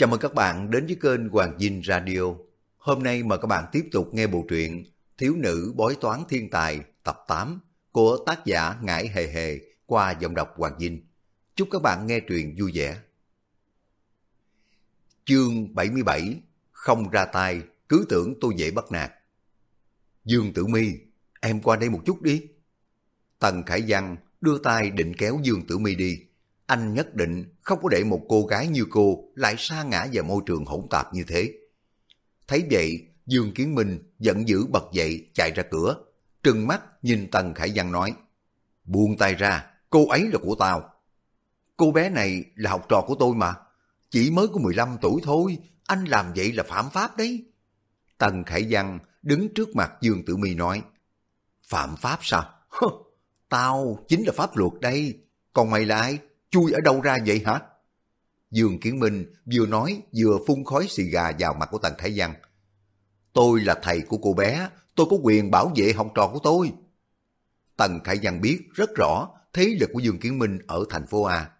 Chào mừng các bạn đến với kênh Hoàng Dinh Radio. Hôm nay mời các bạn tiếp tục nghe bộ truyện Thiếu nữ bói toán thiên tài tập 8 của tác giả Ngải Hề Hề qua giọng đọc Hoàng Dinh. Chúc các bạn nghe truyện vui vẻ. Chương 77 Không ra tay, cứ tưởng tôi dễ bắt nạt. Dương Tử Mi, em qua đây một chút đi. Tần Khải Văn đưa tay định kéo Dương Tử Mi đi. Anh nhất định không có để một cô gái như cô lại sa ngã vào môi trường hỗn tạp như thế. Thấy vậy, Dương Kiến Minh giận dữ bật dậy chạy ra cửa, trừng mắt nhìn Tần Khải Văn nói, buông tay ra, cô ấy là của tao. Cô bé này là học trò của tôi mà, chỉ mới có 15 tuổi thôi, anh làm vậy là phạm pháp đấy. Tần Khải Văn đứng trước mặt Dương Tử Mi nói, phạm pháp sao? tao chính là pháp luật đây, còn mày là ai? Chui ở đâu ra vậy hả? Dương Kiến Minh vừa nói vừa phun khói xì gà vào mặt của Tần Thái Văn. Tôi là thầy của cô bé, tôi có quyền bảo vệ học trò của tôi. Tần Thái Văn biết rất rõ thế lực của Dương Kiến Minh ở thành phố A.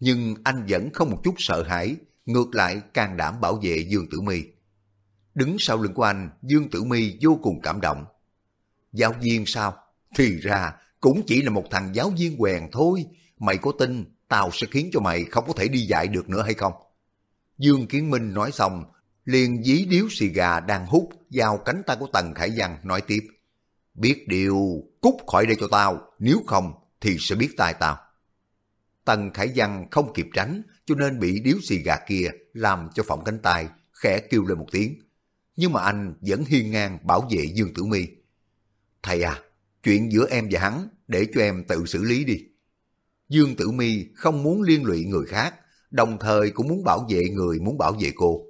Nhưng anh vẫn không một chút sợ hãi, ngược lại can đảm bảo vệ Dương Tử My. Đứng sau lưng của anh, Dương Tử My vô cùng cảm động. Giáo viên sao? Thì ra cũng chỉ là một thằng giáo viên quèn thôi. Mày có tin tao sẽ khiến cho mày không có thể đi dạy được nữa hay không? Dương Kiến Minh nói xong, liền dí điếu xì gà đang hút vào cánh tay của Tần Khải Văn nói tiếp. Biết điều, cút khỏi đây cho tao, nếu không thì sẽ biết tai tao. Tần Khải Văn không kịp tránh, cho nên bị điếu xì gà kia làm cho phỏng cánh tay, khẽ kêu lên một tiếng. Nhưng mà anh vẫn hiên ngang bảo vệ Dương Tử Mi. Thầy à, chuyện giữa em và hắn để cho em tự xử lý đi. Dương Tử Mi không muốn liên lụy người khác, đồng thời cũng muốn bảo vệ người muốn bảo vệ cô.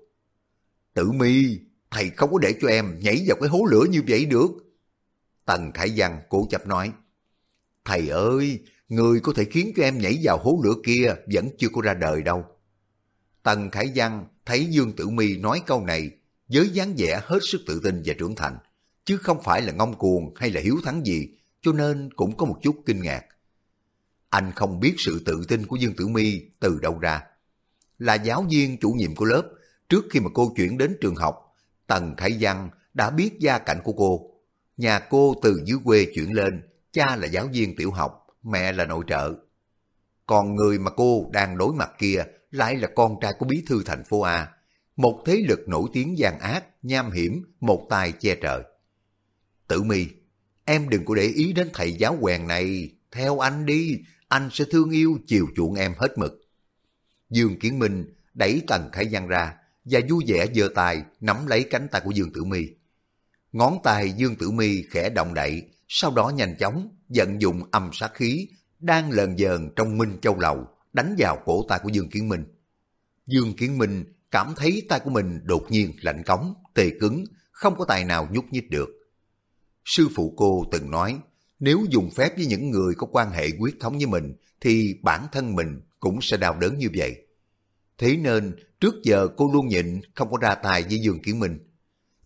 Tử Mi, thầy không có để cho em nhảy vào cái hố lửa như vậy được. Tần Khải Văn cố chấp nói, Thầy ơi, người có thể khiến cho em nhảy vào hố lửa kia vẫn chưa có ra đời đâu. Tần Khải Văn thấy Dương Tử Mi nói câu này với dáng vẻ hết sức tự tin và trưởng thành, chứ không phải là ngông cuồng hay là hiếu thắng gì, cho nên cũng có một chút kinh ngạc. Anh không biết sự tự tin của Dương Tử Mi từ đâu ra. Là giáo viên chủ nhiệm của lớp, trước khi mà cô chuyển đến trường học, Tần Khải Văn đã biết gia cảnh của cô. Nhà cô từ dưới quê chuyển lên, cha là giáo viên tiểu học, mẹ là nội trợ. Còn người mà cô đang đối mặt kia lại là con trai của bí thư thành phố A, một thế lực nổi tiếng gian ác, nham hiểm, một tài che trời. Tử mi, em đừng có để ý đến thầy giáo quèn này, theo anh đi, anh sẽ thương yêu chiều chuộng em hết mực. Dương Kiến Minh đẩy Tần Khải Văn ra và vui vẻ giơ tay nắm lấy cánh tay của Dương Tử Mi. Ngón tay Dương Tử Mi khẽ động đậy, sau đó nhanh chóng vận dụng âm sát khí đang lờn dờn trong Minh Châu Lầu đánh vào cổ tay của Dương Kiến Minh. Dương Kiến Minh cảm thấy tay của mình đột nhiên lạnh cống, tê cứng, không có tài nào nhúc nhích được. Sư phụ cô từng nói nếu dùng phép với những người có quan hệ quyết thống với mình, thì bản thân mình cũng sẽ đau đớn như vậy. Thế nên, trước giờ cô luôn nhịn không có ra tay với Dương Kiến Minh.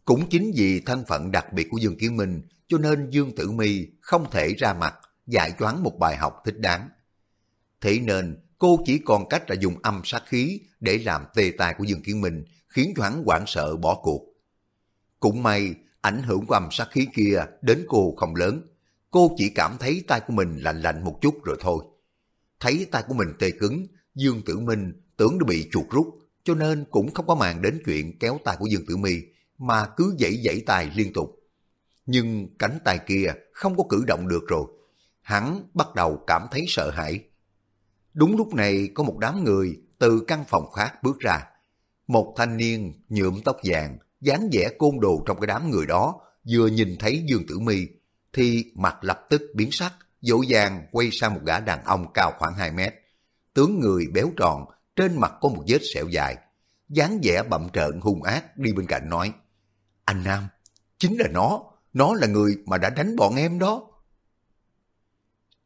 Cũng chính vì thân phận đặc biệt của Dương Kiến Minh, cho nên Dương Tử Mi không thể ra mặt dạy choán một bài học thích đáng. Thế nên, cô chỉ còn cách là dùng âm sát khí để làm tê tai của Dương Kiến Minh, khiến cho hắn hoảng sợ bỏ cuộc. Cũng may, ảnh hưởng của âm sát khí kia đến cô không lớn, cô chỉ cảm thấy tay của mình lạnh lạnh một chút rồi thôi. Thấy tay của mình tê cứng, Dương Tử Minh tưởng đã bị chuột rút, cho nên cũng không có màng đến chuyện kéo tay của Dương Tử Mi mà cứ dãy dãy tay liên tục. Nhưng cánh tay kia không có cử động được rồi. Hắn bắt đầu cảm thấy sợ hãi. Đúng lúc này có một đám người từ căn phòng khác bước ra. Một thanh niên nhuộm tóc vàng, dáng vẻ côn đồ trong cái đám người đó, vừa nhìn thấy Dương Tử Mi thì mặt lập tức biến sắc, dỗ dàng quay sang một gã đàn ông cao khoảng 2 mét. Tướng người béo tròn, trên mặt có một vết sẹo dài. dáng vẻ bậm trợn hung ác đi bên cạnh nói, Anh Nam, chính là nó, nó là người mà đã đánh bọn em đó.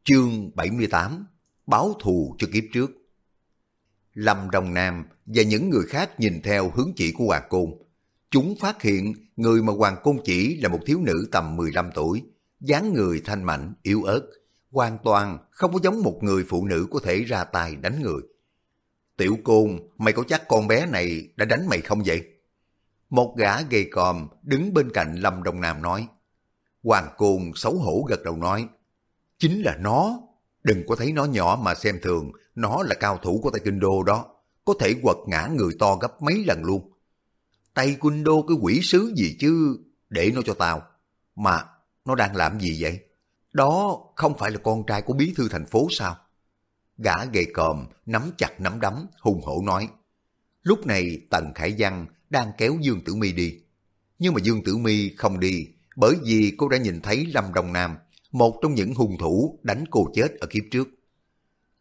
Chương 78 Báo thù cho kiếp trước Lâm Đồng Nam và những người khác nhìn theo hướng chỉ của Hoàng Côn. Chúng phát hiện người mà Hoàng Côn chỉ là một thiếu nữ tầm 15 tuổi, dáng người thanh mạnh, yếu ớt, hoàn toàn không có giống một người phụ nữ có thể ra tay đánh người. Tiểu côn, mày có chắc con bé này đã đánh mày không vậy? Một gã gầy còm đứng bên cạnh Lâm Đông Nam nói. Hoàng côn xấu hổ gật đầu nói. Chính là nó. Đừng có thấy nó nhỏ mà xem thường. Nó là cao thủ của tay kinh đô đó. Có thể quật ngã người to gấp mấy lần luôn. Tay kinh đô cái quỷ sứ gì chứ. Để nó cho tao. Mà nó đang làm gì vậy? Đó không phải là con trai của bí thư thành phố sao? Gã gầy còm, nắm chặt nắm đấm, hùng hổ nói. Lúc này Tần Khải Văn đang kéo Dương Tử Mi đi. Nhưng mà Dương Tử Mi không đi, bởi vì cô đã nhìn thấy Lâm Đông Nam, một trong những hung thủ đánh cô chết ở kiếp trước.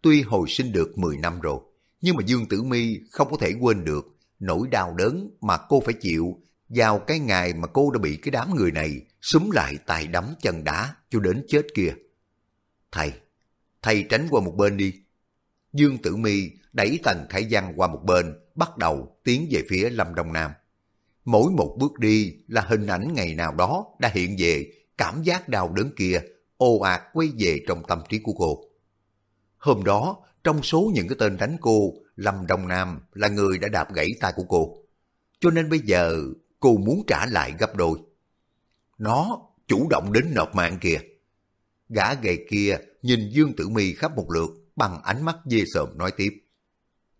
Tuy hồi sinh được 10 năm rồi, nhưng mà Dương Tử Mi không có thể quên được nỗi đau đớn mà cô phải chịu vào cái ngày mà cô đã bị cái đám người này súng lại tài đấm chân đá cho đến chết kia. Thầy, thầy tránh qua một bên đi. Dương Tử Mi đẩy Tần Khải Văn qua một bên, bắt đầu tiến về phía Lâm Đông Nam. Mỗi một bước đi là hình ảnh ngày nào đó đã hiện về cảm giác đau đớn kia ồ ạt quay về trong tâm trí của cô. Hôm đó, trong số những cái tên đánh cô, Lâm Đông Nam là người đã đạp gãy tay của cô. Cho nên bây giờ cô muốn trả lại gấp đôi. Nó chủ động đến nộp mạng kìa. Gã gầy kia nhìn Dương Tử Mi khắp một lượt bằng ánh mắt dê sờm nói tiếp.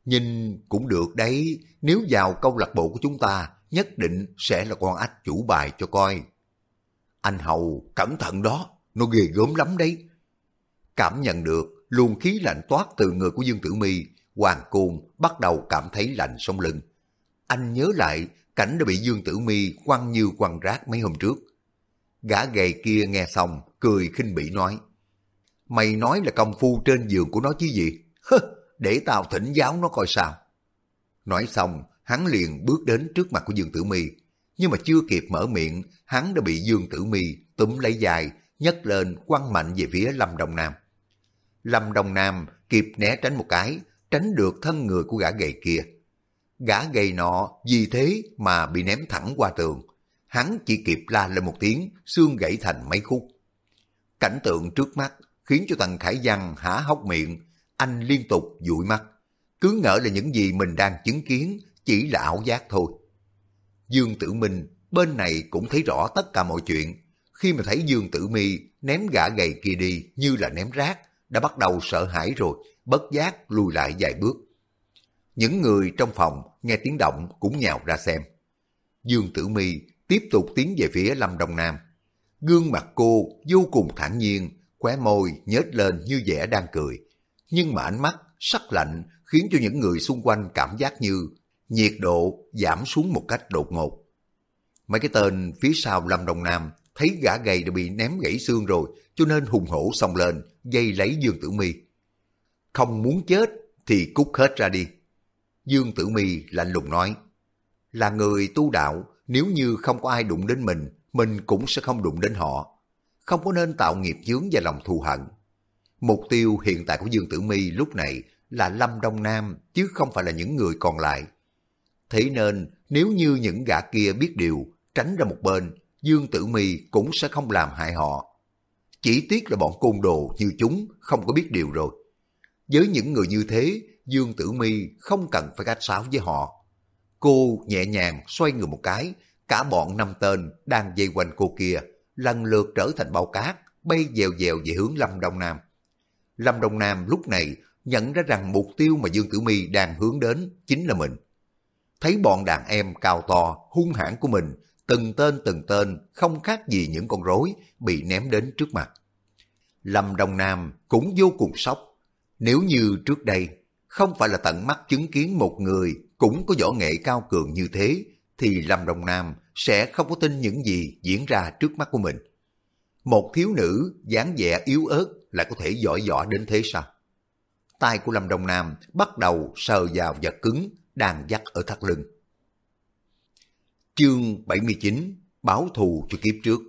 Nhìn cũng được đấy, nếu vào câu lạc bộ của chúng ta, nhất định sẽ là con ách chủ bài cho coi. Anh Hầu, cẩn thận đó, nó ghê gớm lắm đấy. Cảm nhận được luồng khí lạnh toát từ người của Dương Tử Mi, Hoàng Côn bắt đầu cảm thấy lạnh sống lưng. Anh nhớ lại cảnh đã bị Dương Tử Mi quăng như quăng rác mấy hôm trước. Gã gầy kia nghe xong, cười khinh bỉ nói. Mày nói là công phu trên giường của nó chứ gì? Hơ, để tao thỉnh giáo nó coi sao. Nói xong, hắn liền bước đến trước mặt của Dương Tử Mi, nhưng mà chưa kịp mở miệng, hắn đã bị Dương Tử Mi túm lấy dài, nhấc lên quăng mạnh về phía Lâm Đông Nam. Lâm Đông Nam kịp né tránh một cái, tránh được thân người của gã gầy kia. Gã gầy nọ vì thế mà bị ném thẳng qua tường. Hắn chỉ kịp la lên một tiếng, xương gãy thành mấy khúc. Cảnh tượng trước mắt khiến cho Tần Khải Văn há hốc miệng, anh liên tục dụi mắt. Cứ ngỡ là những gì mình đang chứng kiến chỉ là ảo giác thôi. Dương Tử Minh bên này cũng thấy rõ tất cả mọi chuyện. Khi mà thấy Dương Tử Mi ném gã gầy kia đi như là ném rác, đã bắt đầu sợ hãi rồi, bất giác lùi lại vài bước. Những người trong phòng nghe tiếng động cũng nhào ra xem. Dương Tử Mi tiếp tục tiến về phía Lâm Đông Nam. Gương mặt cô vô cùng thản nhiên, khóe môi nhếch lên như vẻ đang cười. Nhưng mà ánh mắt sắc lạnh khiến cho những người xung quanh cảm giác như nhiệt độ giảm xuống một cách đột ngột. Mấy cái tên phía sau Lâm Đông Nam thấy gã gầy đã bị ném gãy xương rồi, cho nên hùng hổ xông lên, dây lấy Dương Tử Mi. Không muốn chết thì cút hết ra đi. Dương Tử Mi lạnh lùng nói, là người tu đạo, nếu như không có ai đụng đến mình, mình cũng sẽ không đụng đến họ. Không có nên tạo nghiệp chướng và lòng thù hận. Mục tiêu hiện tại của Dương Tử Mi lúc này là Lâm Đông Nam, chứ không phải là những người còn lại. Thế nên, nếu như những gã kia biết điều, tránh ra một bên, Dương Tử Mi cũng sẽ không làm hại họ. Chỉ tiếc là bọn côn đồ như chúng không có biết điều rồi. Với những người như thế, Dương Tử Mi không cần phải cách sáo với họ. Cô nhẹ nhàng xoay người một cái, cả bọn năm tên đang dây quanh cô kia, lần lượt trở thành bao cát, bay dèo dèo về hướng Lâm Đông Nam. Lâm Đông Nam lúc này nhận ra rằng mục tiêu mà Dương Tử Mi đang hướng đến chính là mình. Thấy bọn đàn em cao to, hung hãn của mình, từng tên từng tên không khác gì những con rối bị ném đến trước mặt. Lâm Đông Nam cũng vô cùng sốc. Nếu như trước đây không phải là tận mắt chứng kiến một người cũng có võ nghệ cao cường như thế, thì Lâm đồng Nam sẽ không có tin những gì diễn ra trước mắt của mình. Một thiếu nữ dáng vẻ yếu ớt lại có thể giỏi võ đến thế sao? Tay của Lâm đồng Nam bắt đầu sờ vào vật cứng đang dắt ở thắt lưng. Chương 79 Báo thù cho kiếp trước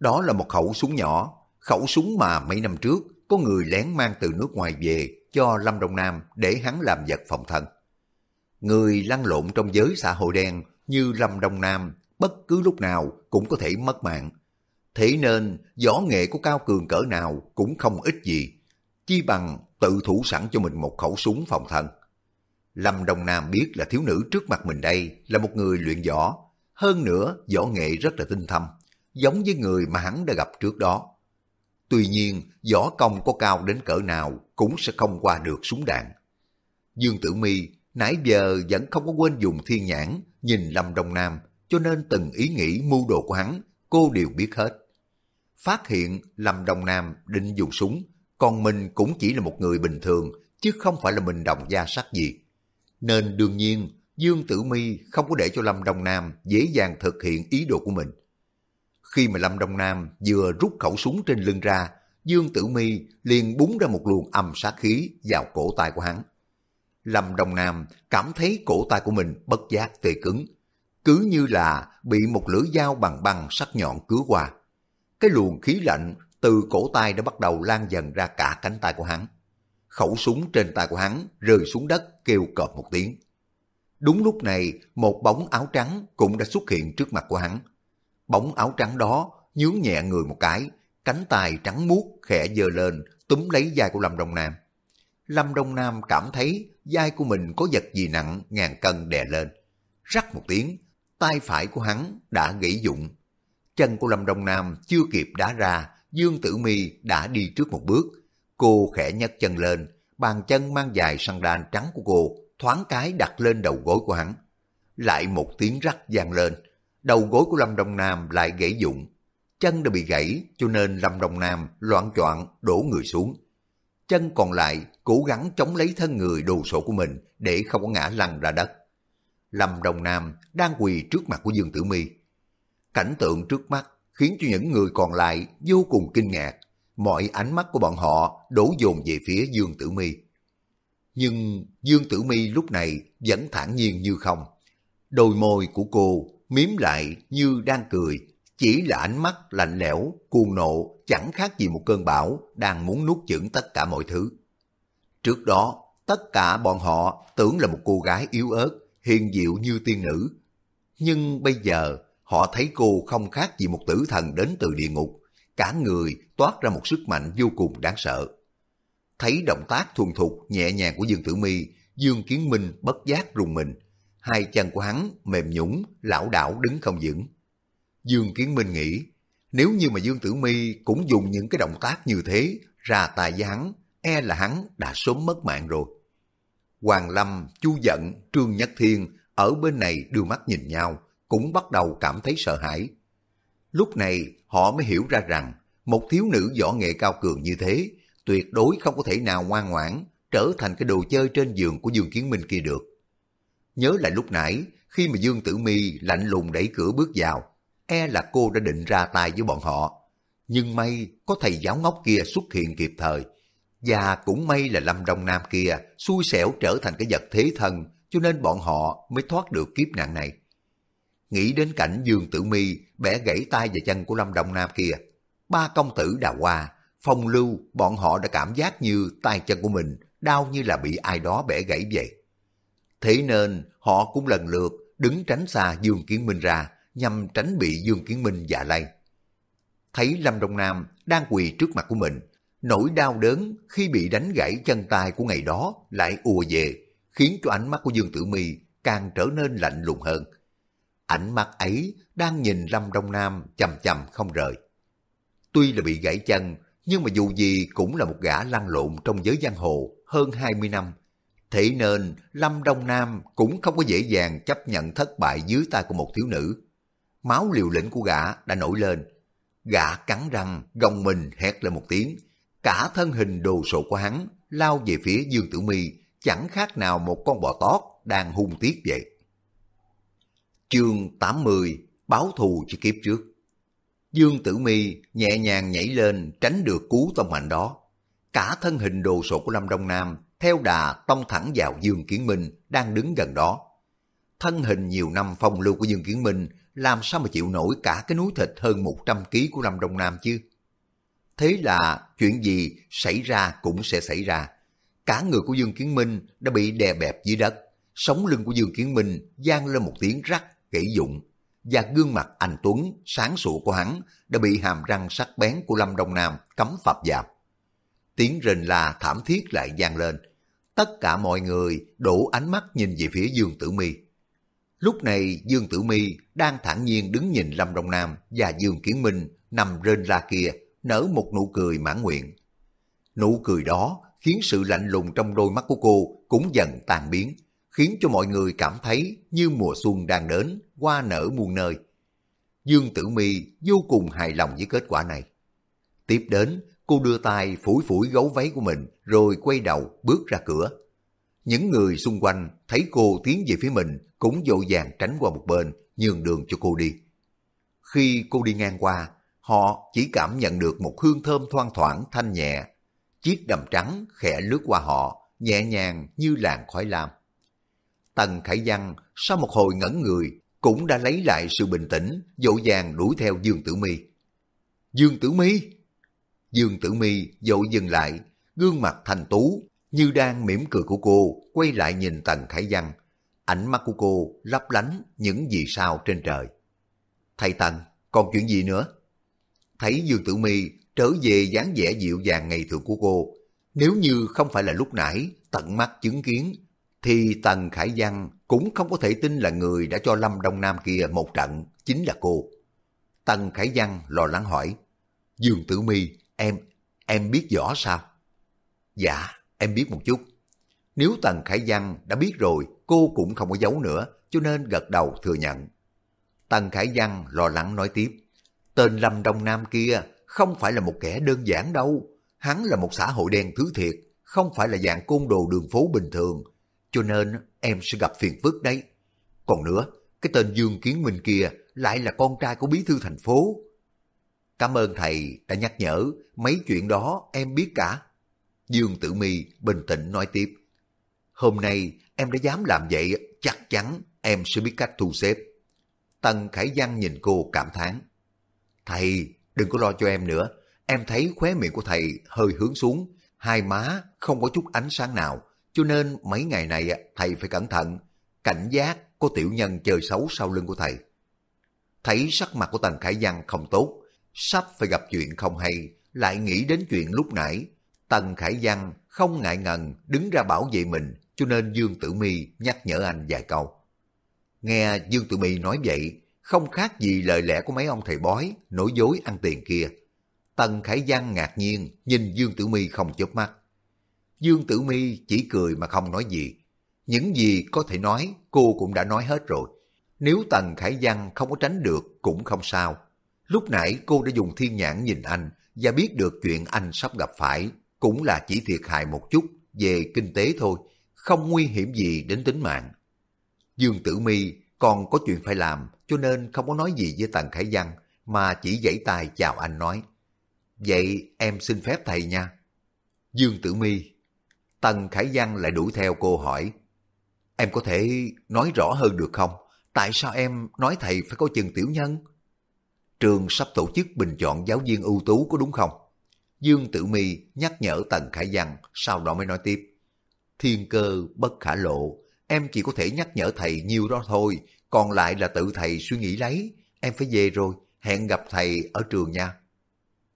Đó là một khẩu súng nhỏ, khẩu súng mà mấy năm trước có người lén mang từ nước ngoài về cho Lâm Đông Nam để hắn làm vật phòng thân. Người lăn lộn trong giới xã hội đen như Lâm Đông Nam bất cứ lúc nào cũng có thể mất mạng. Thế nên võ nghệ của cao cường cỡ nào cũng không ít gì, chi bằng tự thủ sẵn cho mình một khẩu súng phòng thân. Lâm Đông Nam biết là thiếu nữ trước mặt mình đây là một người luyện võ, hơn nữa võ nghệ rất là tinh thâm, giống với người mà hắn đã gặp trước đó. Tuy nhiên, võ công có cao đến cỡ nào cũng sẽ không qua được súng đạn. Dương Tử Mi nãy giờ vẫn không có quên dùng thiên nhãn nhìn Lâm Đông Nam, cho nên từng ý nghĩ mưu đồ của hắn, cô đều biết hết. Phát hiện Lâm Đông Nam định dùng súng, còn mình cũng chỉ là một người bình thường, chứ không phải là mình đồng gia sắc gì. Nên đương nhiên, Dương Tử Mi không có để cho Lâm Đông Nam dễ dàng thực hiện ý đồ của mình. Khi mà Lâm Đông Nam vừa rút khẩu súng trên lưng ra, Dương Tử Mi liền búng ra một luồng âm sát khí vào cổ tay của hắn. Lâm Đông Nam cảm thấy cổ tay của mình bất giác tê cứng, cứ như là bị một lưỡi dao bằng băng sắc nhọn cứa qua. Cái luồng khí lạnh từ cổ tay đã bắt đầu lan dần ra cả cánh tay của hắn. Khẩu súng trên tay của hắn rơi xuống đất kêu cọp một tiếng. Đúng lúc này, một bóng áo trắng cũng đã xuất hiện trước mặt của hắn. Bóng áo trắng đó nhướng nhẹ người một cái, cánh tay trắng muốt khẽ dơ lên, túm lấy vai của Lâm Đông Nam. Lâm Đông Nam cảm thấy vai của mình có vật gì nặng ngàn cân đè lên. Rắc một tiếng, tay phải của hắn đã gãy dụng. Chân của Lâm Đông Nam chưa kịp đá ra, Dương Tử Mi đã đi trước một bước. Cô khẽ nhấc chân lên, bàn chân mang dài săn đan trắng của cô thoáng cái đặt lên đầu gối của hắn. Lại một tiếng rắc vang lên, đầu gối của Lâm Đông Nam lại gãy dụng. Chân đã bị gãy cho nên Lâm Đông Nam loạn choạng đổ người xuống. Chân còn lại cố gắng chống lấy thân người đồ sộ của mình để không có ngã lăn ra đất. Lâm đồng Nam đang quỳ trước mặt của Dương Tử Mi. Cảnh tượng trước mắt khiến cho những người còn lại vô cùng kinh ngạc. Mọi ánh mắt của bọn họ đổ dồn về phía Dương Tử Mi. Nhưng Dương Tử Mi lúc này vẫn thản nhiên như không. Đôi môi của cô miếm lại như đang cười, chỉ là ánh mắt lạnh lẽo, cuồng nộ, chẳng khác gì một cơn bão đang muốn nuốt chửng tất cả mọi thứ. Trước đó, tất cả bọn họ tưởng là một cô gái yếu ớt, hiền diệu như tiên nữ. Nhưng bây giờ, họ thấy cô không khác gì một tử thần đến từ địa ngục, cả người toát ra một sức mạnh vô cùng đáng sợ. Thấy động tác thuần thục nhẹ nhàng của Dương Tử Mi, Dương Kiến Minh bất giác rùng mình. Hai chân của hắn mềm nhũng, lão đảo đứng không vững. Dương Kiến Minh nghĩ, nếu như mà Dương Tử Mi cũng dùng những cái động tác như thế ra tài với hắn, e là hắn đã sớm mất mạng rồi. Hoàng Lâm, Chu Dận, Trương Nhất Thiên ở bên này đưa mắt nhìn nhau, cũng bắt đầu cảm thấy sợ hãi. Lúc này họ mới hiểu ra rằng một thiếu nữ võ nghệ cao cường như thế tuyệt đối không có thể nào ngoan ngoãn trở thành cái đồ chơi trên giường của Dương Kiến Minh kia được. Nhớ lại lúc nãy, khi mà Dương Tử Mi lạnh lùng đẩy cửa bước vào, e là cô đã định ra tay với bọn họ. Nhưng may có thầy giáo ngốc kia xuất hiện kịp thời, và cũng may là Lâm Đông Nam kia xui xẻo trở thành cái vật thế thân, cho nên bọn họ mới thoát được kiếp nạn này. Nghĩ đến cảnh Dương Tử Mi bẻ gãy tay và chân của Lâm Đông Nam kia, ba công tử đào hoa phong lưu bọn họ đã cảm giác như tay chân của mình đau như là bị ai đó bẻ gãy vậy. Thế nên họ cũng lần lượt đứng tránh xa Dương Kiến Minh ra nhằm tránh bị Dương Kiến Minh dạ lay. Thấy Lâm Đông Nam đang quỳ trước mặt của mình, nỗi đau đớn khi bị đánh gãy chân tay của ngày đó lại ùa về, khiến cho ánh mắt của Dương Tử Mi càng trở nên lạnh lùng hơn. Ánh mắt ấy đang nhìn Lâm Đông Nam chầm chầm không rời. Tuy là bị gãy chân, nhưng mà dù gì cũng là một gã lăn lộn trong giới giang hồ hơn 20 năm. Thế nên Lâm Đông Nam cũng không có dễ dàng chấp nhận thất bại dưới tay của một thiếu nữ. Máu liều lĩnh của gã đã nổi lên. Gã cắn răng, gồng mình hét lên một tiếng. Cả thân hình đồ sộ của hắn lao về phía Dương Tử Mi chẳng khác nào một con bò tót đang hung tiết vậy. Chương 80 Báo thù cho kiếp trước Dương Tử Mi nhẹ nhàng nhảy lên tránh được cú tông mạnh đó. Cả thân hình đồ sộ của Lâm Đông Nam theo đà tông thẳng vào Dương Kiến Minh đang đứng gần đó. Thân hình nhiều năm phong lưu của Dương Kiến Minh làm sao mà chịu nổi cả cái núi thịt hơn 100 kg của Lâm Đông Nam chứ? Thế là chuyện gì xảy ra cũng sẽ xảy ra. Cả người của Dương Kiến Minh đã bị đè bẹp dưới đất. Sống lưng của Dương Kiến Minh gian lên một tiếng rắc, gãy dụng và gương mặt anh Tuấn sáng sủa của hắn đã bị hàm răng sắc bén của Lâm Đông Nam cấm phập dạp. Tiếng rền là thảm thiết lại gian lên. tất cả mọi người đổ ánh mắt nhìn về phía Dương Tử Mi. Lúc này Dương Tử Mi đang thản nhiên đứng nhìn Lâm Đông Nam và Dương Kiến Minh nằm rên la kia, nở một nụ cười mãn nguyện. Nụ cười đó khiến sự lạnh lùng trong đôi mắt của cô cũng dần tan biến, khiến cho mọi người cảm thấy như mùa xuân đang đến, hoa nở muôn nơi. Dương Tử Mi vô cùng hài lòng với kết quả này. Tiếp đến, cô đưa tay phủi phủi gấu váy của mình rồi quay đầu bước ra cửa. Những người xung quanh thấy cô tiến về phía mình cũng dội vàng tránh qua một bên, nhường đường cho cô đi. Khi cô đi ngang qua, họ chỉ cảm nhận được một hương thơm thoang thoảng thanh nhẹ. Chiếc đầm trắng khẽ lướt qua họ, nhẹ nhàng như làn khói lam. Tần Khải Văn sau một hồi ngẩn người cũng đã lấy lại sự bình tĩnh, dội vàng đuổi theo Dương Tử Mi. Dương Tử Mi! Dương Tử Mi dội dừng lại, gương mặt thành tú như đang mỉm cười của cô quay lại nhìn Tần Khải Văn. Ánh mắt của cô lấp lánh những vì sao trên trời. Thầy Tần, còn chuyện gì nữa? Thấy Dương Tử Mi trở về dáng vẻ dịu dàng ngày thường của cô, nếu như không phải là lúc nãy tận mắt chứng kiến, thì Tần Khải Văn cũng không có thể tin là người đã cho Lâm Đông Nam kia một trận chính là cô. Tần Khải Văn lo lắng hỏi, Dương Tử Mi, em, em biết rõ sao? Dạ, em biết một chút. Nếu Tần Khải Văn đã biết rồi, cô cũng không có giấu nữa, cho nên gật đầu thừa nhận. Tần Khải Văn lo lắng nói tiếp, tên Lâm Đông Nam kia không phải là một kẻ đơn giản đâu. Hắn là một xã hội đen thứ thiệt, không phải là dạng côn đồ đường phố bình thường. Cho nên em sẽ gặp phiền phức đấy. Còn nữa, cái tên Dương Kiến Minh kia lại là con trai của bí thư thành phố. Cảm ơn thầy đã nhắc nhở, mấy chuyện đó em biết cả. Dương Tử Mi bình tĩnh nói tiếp. Hôm nay em đã dám làm vậy, chắc chắn em sẽ biết cách thu xếp. Tần Khải Văn nhìn cô cảm thán. Thầy, đừng có lo cho em nữa. Em thấy khóe miệng của thầy hơi hướng xuống, hai má không có chút ánh sáng nào. Cho nên mấy ngày này thầy phải cẩn thận, cảnh giác có tiểu nhân chơi xấu sau lưng của thầy. Thấy sắc mặt của Tần Khải Văn không tốt, sắp phải gặp chuyện không hay, lại nghĩ đến chuyện lúc nãy. Tần Khải Văn không ngại ngần đứng ra bảo vệ mình, cho nên Dương Tử Mi nhắc nhở anh vài câu. Nghe Dương Tử Mi nói vậy, không khác gì lời lẽ của mấy ông thầy bói, nói dối ăn tiền kia. Tần Khải Văn ngạc nhiên nhìn Dương Tử Mi không chớp mắt. Dương Tử Mi chỉ cười mà không nói gì. Những gì có thể nói cô cũng đã nói hết rồi. Nếu Tần Khải Văn không có tránh được cũng không sao. Lúc nãy cô đã dùng thiên nhãn nhìn anh và biết được chuyện anh sắp gặp phải cũng là chỉ thiệt hại một chút về kinh tế thôi, không nguy hiểm gì đến tính mạng. Dương Tử Mi còn có chuyện phải làm cho nên không có nói gì với Tần Khải Văn mà chỉ giãy tay chào anh nói. Vậy em xin phép thầy nha. Dương Tử Mi Tần Khải Văn lại đuổi theo cô hỏi. Em có thể nói rõ hơn được không? Tại sao em nói thầy phải có chừng tiểu nhân? Trường sắp tổ chức bình chọn giáo viên ưu tú có đúng không? Dương Tử Mi nhắc nhở Tần Khải Văn, sau đó mới nói tiếp. Thiên cơ bất khả lộ, em chỉ có thể nhắc nhở thầy nhiều đó thôi, còn lại là tự thầy suy nghĩ lấy. Em phải về rồi, hẹn gặp thầy ở trường nha.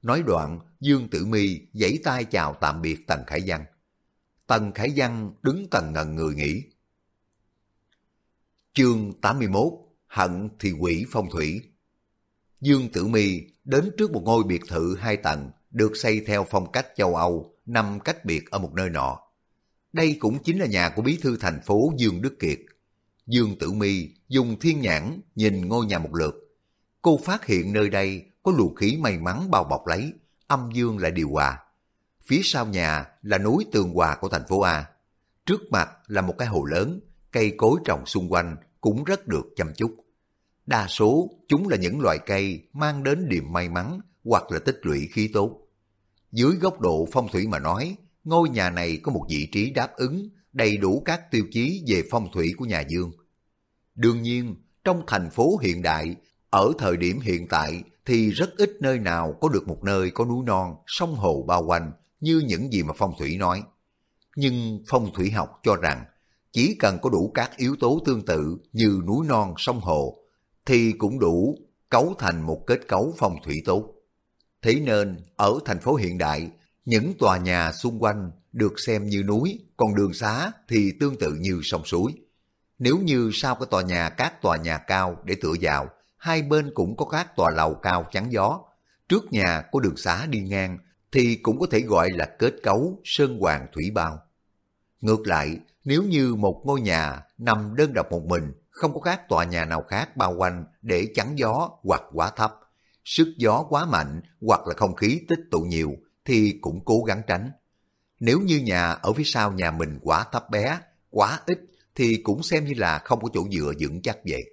Nói đoạn, Dương Tử Mi giãy tay chào tạm biệt Tần Khải Văn. Tần Khải Văn đứng tần ngần người nghĩ. Chương 81 Hận thì quỷ phong thủy Dương Tử Mi đến trước một ngôi biệt thự hai tầng được xây theo phong cách châu Âu, nằm cách biệt ở một nơi nọ. Đây cũng chính là nhà của bí thư thành phố Dương Đức Kiệt. Dương Tử Mi dùng thiên nhãn nhìn ngôi nhà một lượt. Cô phát hiện nơi đây có luồng khí may mắn bao bọc lấy, âm dương lại điều hòa. Phía sau nhà là núi tường hòa của thành phố A. Trước mặt là một cái hồ lớn, cây cối trồng xung quanh cũng rất được chăm chút. Đa số chúng là những loài cây mang đến điểm may mắn hoặc là tích lũy khí tốt. Dưới góc độ phong thủy mà nói, ngôi nhà này có một vị trí đáp ứng đầy đủ các tiêu chí về phong thủy của nhà Dương. Đương nhiên, trong thành phố hiện đại, ở thời điểm hiện tại thì rất ít nơi nào có được một nơi có núi non, sông hồ bao quanh như những gì mà phong thủy nói. Nhưng phong thủy học cho rằng chỉ cần có đủ các yếu tố tương tự như núi non, sông hồ thì cũng đủ cấu thành một kết cấu phong thủy tốt. Thế nên ở thành phố hiện đại Những tòa nhà xung quanh được xem như núi, còn đường xá thì tương tự như sông suối. Nếu như sau cái tòa nhà các tòa nhà cao để tựa vào, hai bên cũng có các tòa lầu cao chắn gió. Trước nhà có đường xá đi ngang thì cũng có thể gọi là kết cấu sơn hoàng thủy bao. Ngược lại, nếu như một ngôi nhà nằm đơn độc một mình, không có các tòa nhà nào khác bao quanh để chắn gió hoặc quá thấp, sức gió quá mạnh hoặc là không khí tích tụ nhiều thì cũng cố gắng tránh. Nếu như nhà ở phía sau nhà mình quá thấp bé, quá ít thì cũng xem như là không có chỗ dựa vững chắc vậy.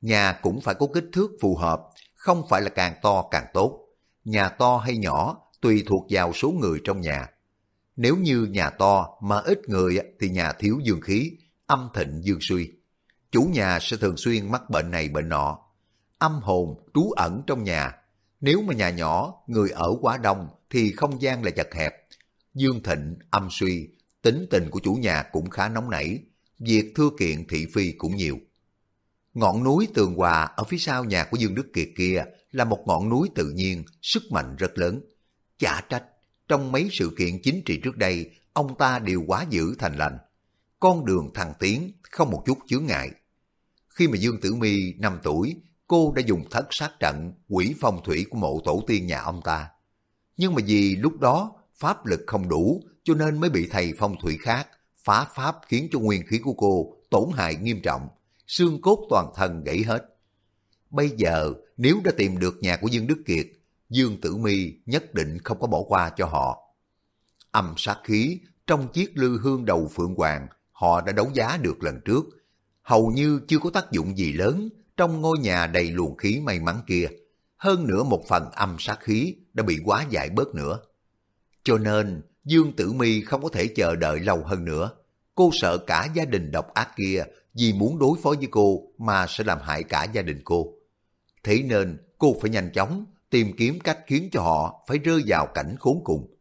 Nhà cũng phải có kích thước phù hợp, không phải là càng to càng tốt. Nhà to hay nhỏ tùy thuộc vào số người trong nhà. Nếu như nhà to mà ít người thì nhà thiếu dương khí, âm thịnh dương suy. Chủ nhà sẽ thường xuyên mắc bệnh này bệnh nọ. Âm hồn trú ẩn trong nhà. Nếu mà nhà nhỏ, người ở quá đông thì không gian là chật hẹp. Dương thịnh, âm suy, tính tình của chủ nhà cũng khá nóng nảy. Việc thưa kiện thị phi cũng nhiều. Ngọn núi Tường Hòa ở phía sau nhà của Dương Đức Kiệt kia là một ngọn núi tự nhiên, sức mạnh rất lớn. Chả trách, trong mấy sự kiện chính trị trước đây, ông ta đều quá giữ thành lành. Con đường thăng tiến, không một chút chướng ngại. Khi mà Dương Tử Mi 5 tuổi, cô đã dùng thất sát trận quỷ phong thủy của mộ tổ tiên nhà ông ta. Nhưng mà vì lúc đó pháp lực không đủ cho nên mới bị thầy phong thủy khác phá pháp khiến cho nguyên khí của cô tổn hại nghiêm trọng, xương cốt toàn thân gãy hết. Bây giờ nếu đã tìm được nhà của Dương Đức Kiệt, Dương Tử Mi nhất định không có bỏ qua cho họ. Âm sát khí trong chiếc lư hương đầu Phượng Hoàng họ đã đấu giá được lần trước, hầu như chưa có tác dụng gì lớn trong ngôi nhà đầy luồng khí may mắn kia. Hơn nữa một phần âm sát khí đã bị quá giải bớt nữa. Cho nên Dương Tử Mi không có thể chờ đợi lâu hơn nữa. Cô sợ cả gia đình độc ác kia vì muốn đối phó với cô mà sẽ làm hại cả gia đình cô. Thế nên cô phải nhanh chóng tìm kiếm cách khiến cho họ phải rơi vào cảnh khốn cùng.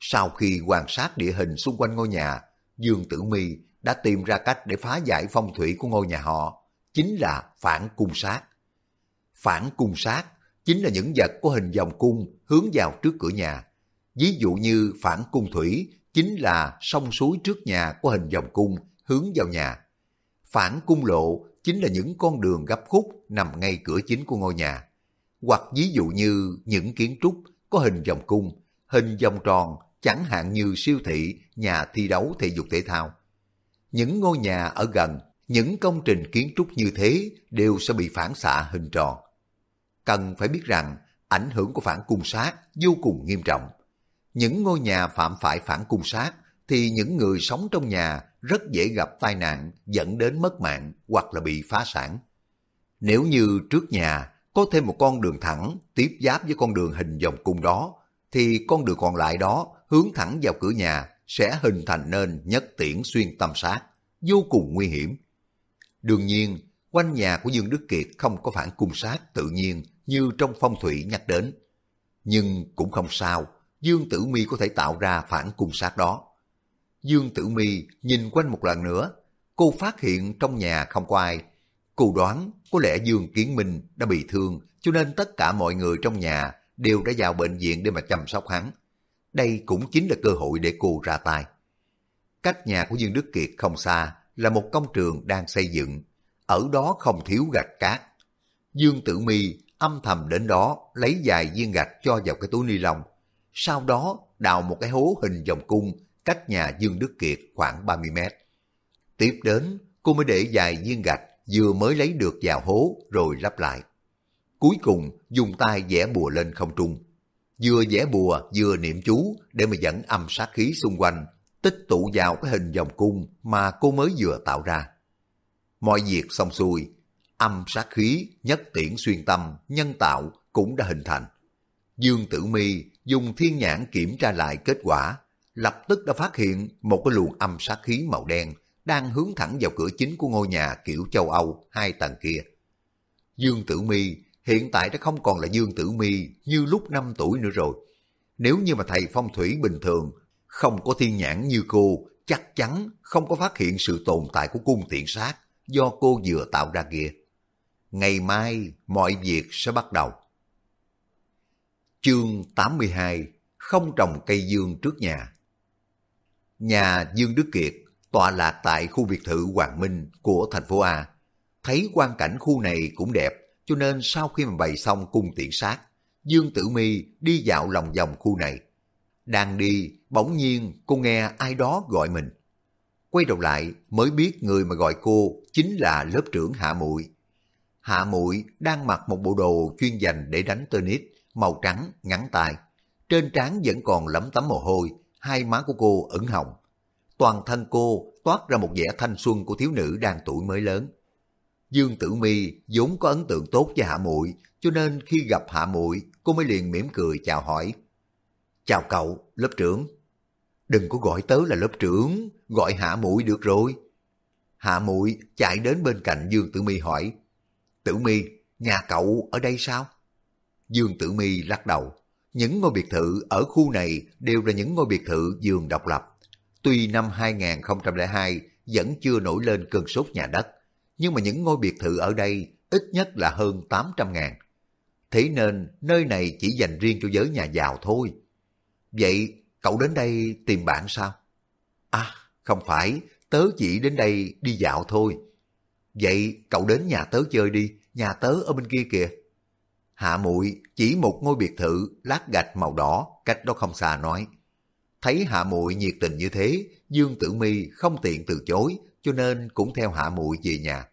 Sau khi quan sát địa hình xung quanh ngôi nhà, Dương Tử Mi đã tìm ra cách để phá giải phong thủy của ngôi nhà họ, chính là phản cung sát. Phản cung sát chính là những vật có hình vòng cung hướng vào trước cửa nhà. Ví dụ như phản cung thủy chính là sông suối trước nhà có hình vòng cung hướng vào nhà. Phản cung lộ chính là những con đường gấp khúc nằm ngay cửa chính của ngôi nhà. Hoặc ví dụ như những kiến trúc có hình vòng cung, hình vòng tròn chẳng hạn như siêu thị, nhà thi đấu thể dục thể thao. Những ngôi nhà ở gần, những công trình kiến trúc như thế đều sẽ bị phản xạ hình tròn. Cần phải biết rằng ảnh hưởng của phản cung sát vô cùng nghiêm trọng. Những ngôi nhà phạm phải phản cung sát thì những người sống trong nhà rất dễ gặp tai nạn dẫn đến mất mạng hoặc là bị phá sản. Nếu như trước nhà có thêm một con đường thẳng tiếp giáp với con đường hình vòng cung đó, thì con đường còn lại đó hướng thẳng vào cửa nhà sẽ hình thành nên nhất tiễn xuyên tâm sát, vô cùng nguy hiểm. Đương nhiên, quanh nhà của Dương Đức Kiệt không có phản cung sát tự nhiên như trong phong thủy nhắc đến. Nhưng cũng không sao, Dương Tử Mi có thể tạo ra phản cung sát đó. Dương Tử Mi nhìn quanh một lần nữa, cô phát hiện trong nhà không có ai. Cô đoán có lẽ Dương Kiến Minh đã bị thương, cho nên tất cả mọi người trong nhà đều đã vào bệnh viện để mà chăm sóc hắn. Đây cũng chính là cơ hội để cô ra tay. Cách nhà của Dương Đức Kiệt không xa là một công trường đang xây dựng, ở đó không thiếu gạch cát. Dương Tử Mi âm thầm đến đó lấy vài viên gạch cho vào cái túi ni lông, sau đó đào một cái hố hình vòng cung cách nhà Dương Đức Kiệt khoảng 30 mét. Tiếp đến, cô mới để vài viên gạch vừa mới lấy được vào hố rồi lắp lại. Cuối cùng dùng tay vẽ bùa lên không trung. Vừa vẽ bùa vừa niệm chú để mà dẫn âm sát khí xung quanh, tích tụ vào cái hình vòng cung mà cô mới vừa tạo ra. Mọi việc xong xuôi, âm sát khí, nhất tiễn xuyên tâm, nhân tạo cũng đã hình thành. Dương Tử Mi dùng thiên nhãn kiểm tra lại kết quả, lập tức đã phát hiện một cái luồng âm sát khí màu đen đang hướng thẳng vào cửa chính của ngôi nhà kiểu châu Âu hai tầng kia. Dương Tử Mi hiện tại đã không còn là Dương Tử Mi như lúc 5 tuổi nữa rồi. Nếu như mà thầy phong thủy bình thường không có thiên nhãn như cô, chắc chắn không có phát hiện sự tồn tại của cung tiện sát do cô vừa tạo ra kia. Ngày mai mọi việc sẽ bắt đầu. Chương 82 không trồng cây dương trước nhà. Nhà Dương Đức Kiệt tọa lạc tại khu biệt thự Hoàng Minh của thành phố A. Thấy quan cảnh khu này cũng đẹp, cho nên sau khi mà bày xong cung tiện sát, Dương Tử Mi đi dạo lòng vòng khu này. Đang đi, bỗng nhiên cô nghe ai đó gọi mình. Quay đầu lại mới biết người mà gọi cô chính là lớp trưởng Hạ Muội. Hạ Muội đang mặc một bộ đồ chuyên dành để đánh tennis, màu trắng, ngắn tay. Trên trán vẫn còn lấm tấm mồ hôi, hai má của cô ửng hồng. Toàn thân cô toát ra một vẻ thanh xuân của thiếu nữ đang tuổi mới lớn. Dương Tử Mi vốn có ấn tượng tốt với Hạ Muội, cho nên khi gặp Hạ Muội, cô mới liền mỉm cười chào hỏi. "Chào cậu, lớp trưởng." "Đừng có gọi tớ là lớp trưởng, gọi Hạ Muội được rồi." Hạ Muội chạy đến bên cạnh Dương Tử Mi hỏi: "Tử Mi, nhà cậu ở đây sao?" Dương Tử Mi lắc đầu. Những ngôi biệt thự ở khu này đều là những ngôi biệt thự giường độc lập. Tuy năm 2002 vẫn chưa nổi lên cơn sốt nhà đất, nhưng mà những ngôi biệt thự ở đây ít nhất là hơn 800 ngàn. Thế nên nơi này chỉ dành riêng cho giới nhà giàu thôi. Vậy cậu đến đây tìm bạn sao? À, không phải, tớ chỉ đến đây đi dạo thôi. Vậy cậu đến nhà tớ chơi đi, nhà tớ ở bên kia kìa. Hạ muội chỉ một ngôi biệt thự lát gạch màu đỏ cách đó không xa nói. Thấy Hạ muội nhiệt tình như thế, Dương Tử Mi không tiện từ chối, cho nên cũng theo Hạ muội về nhà.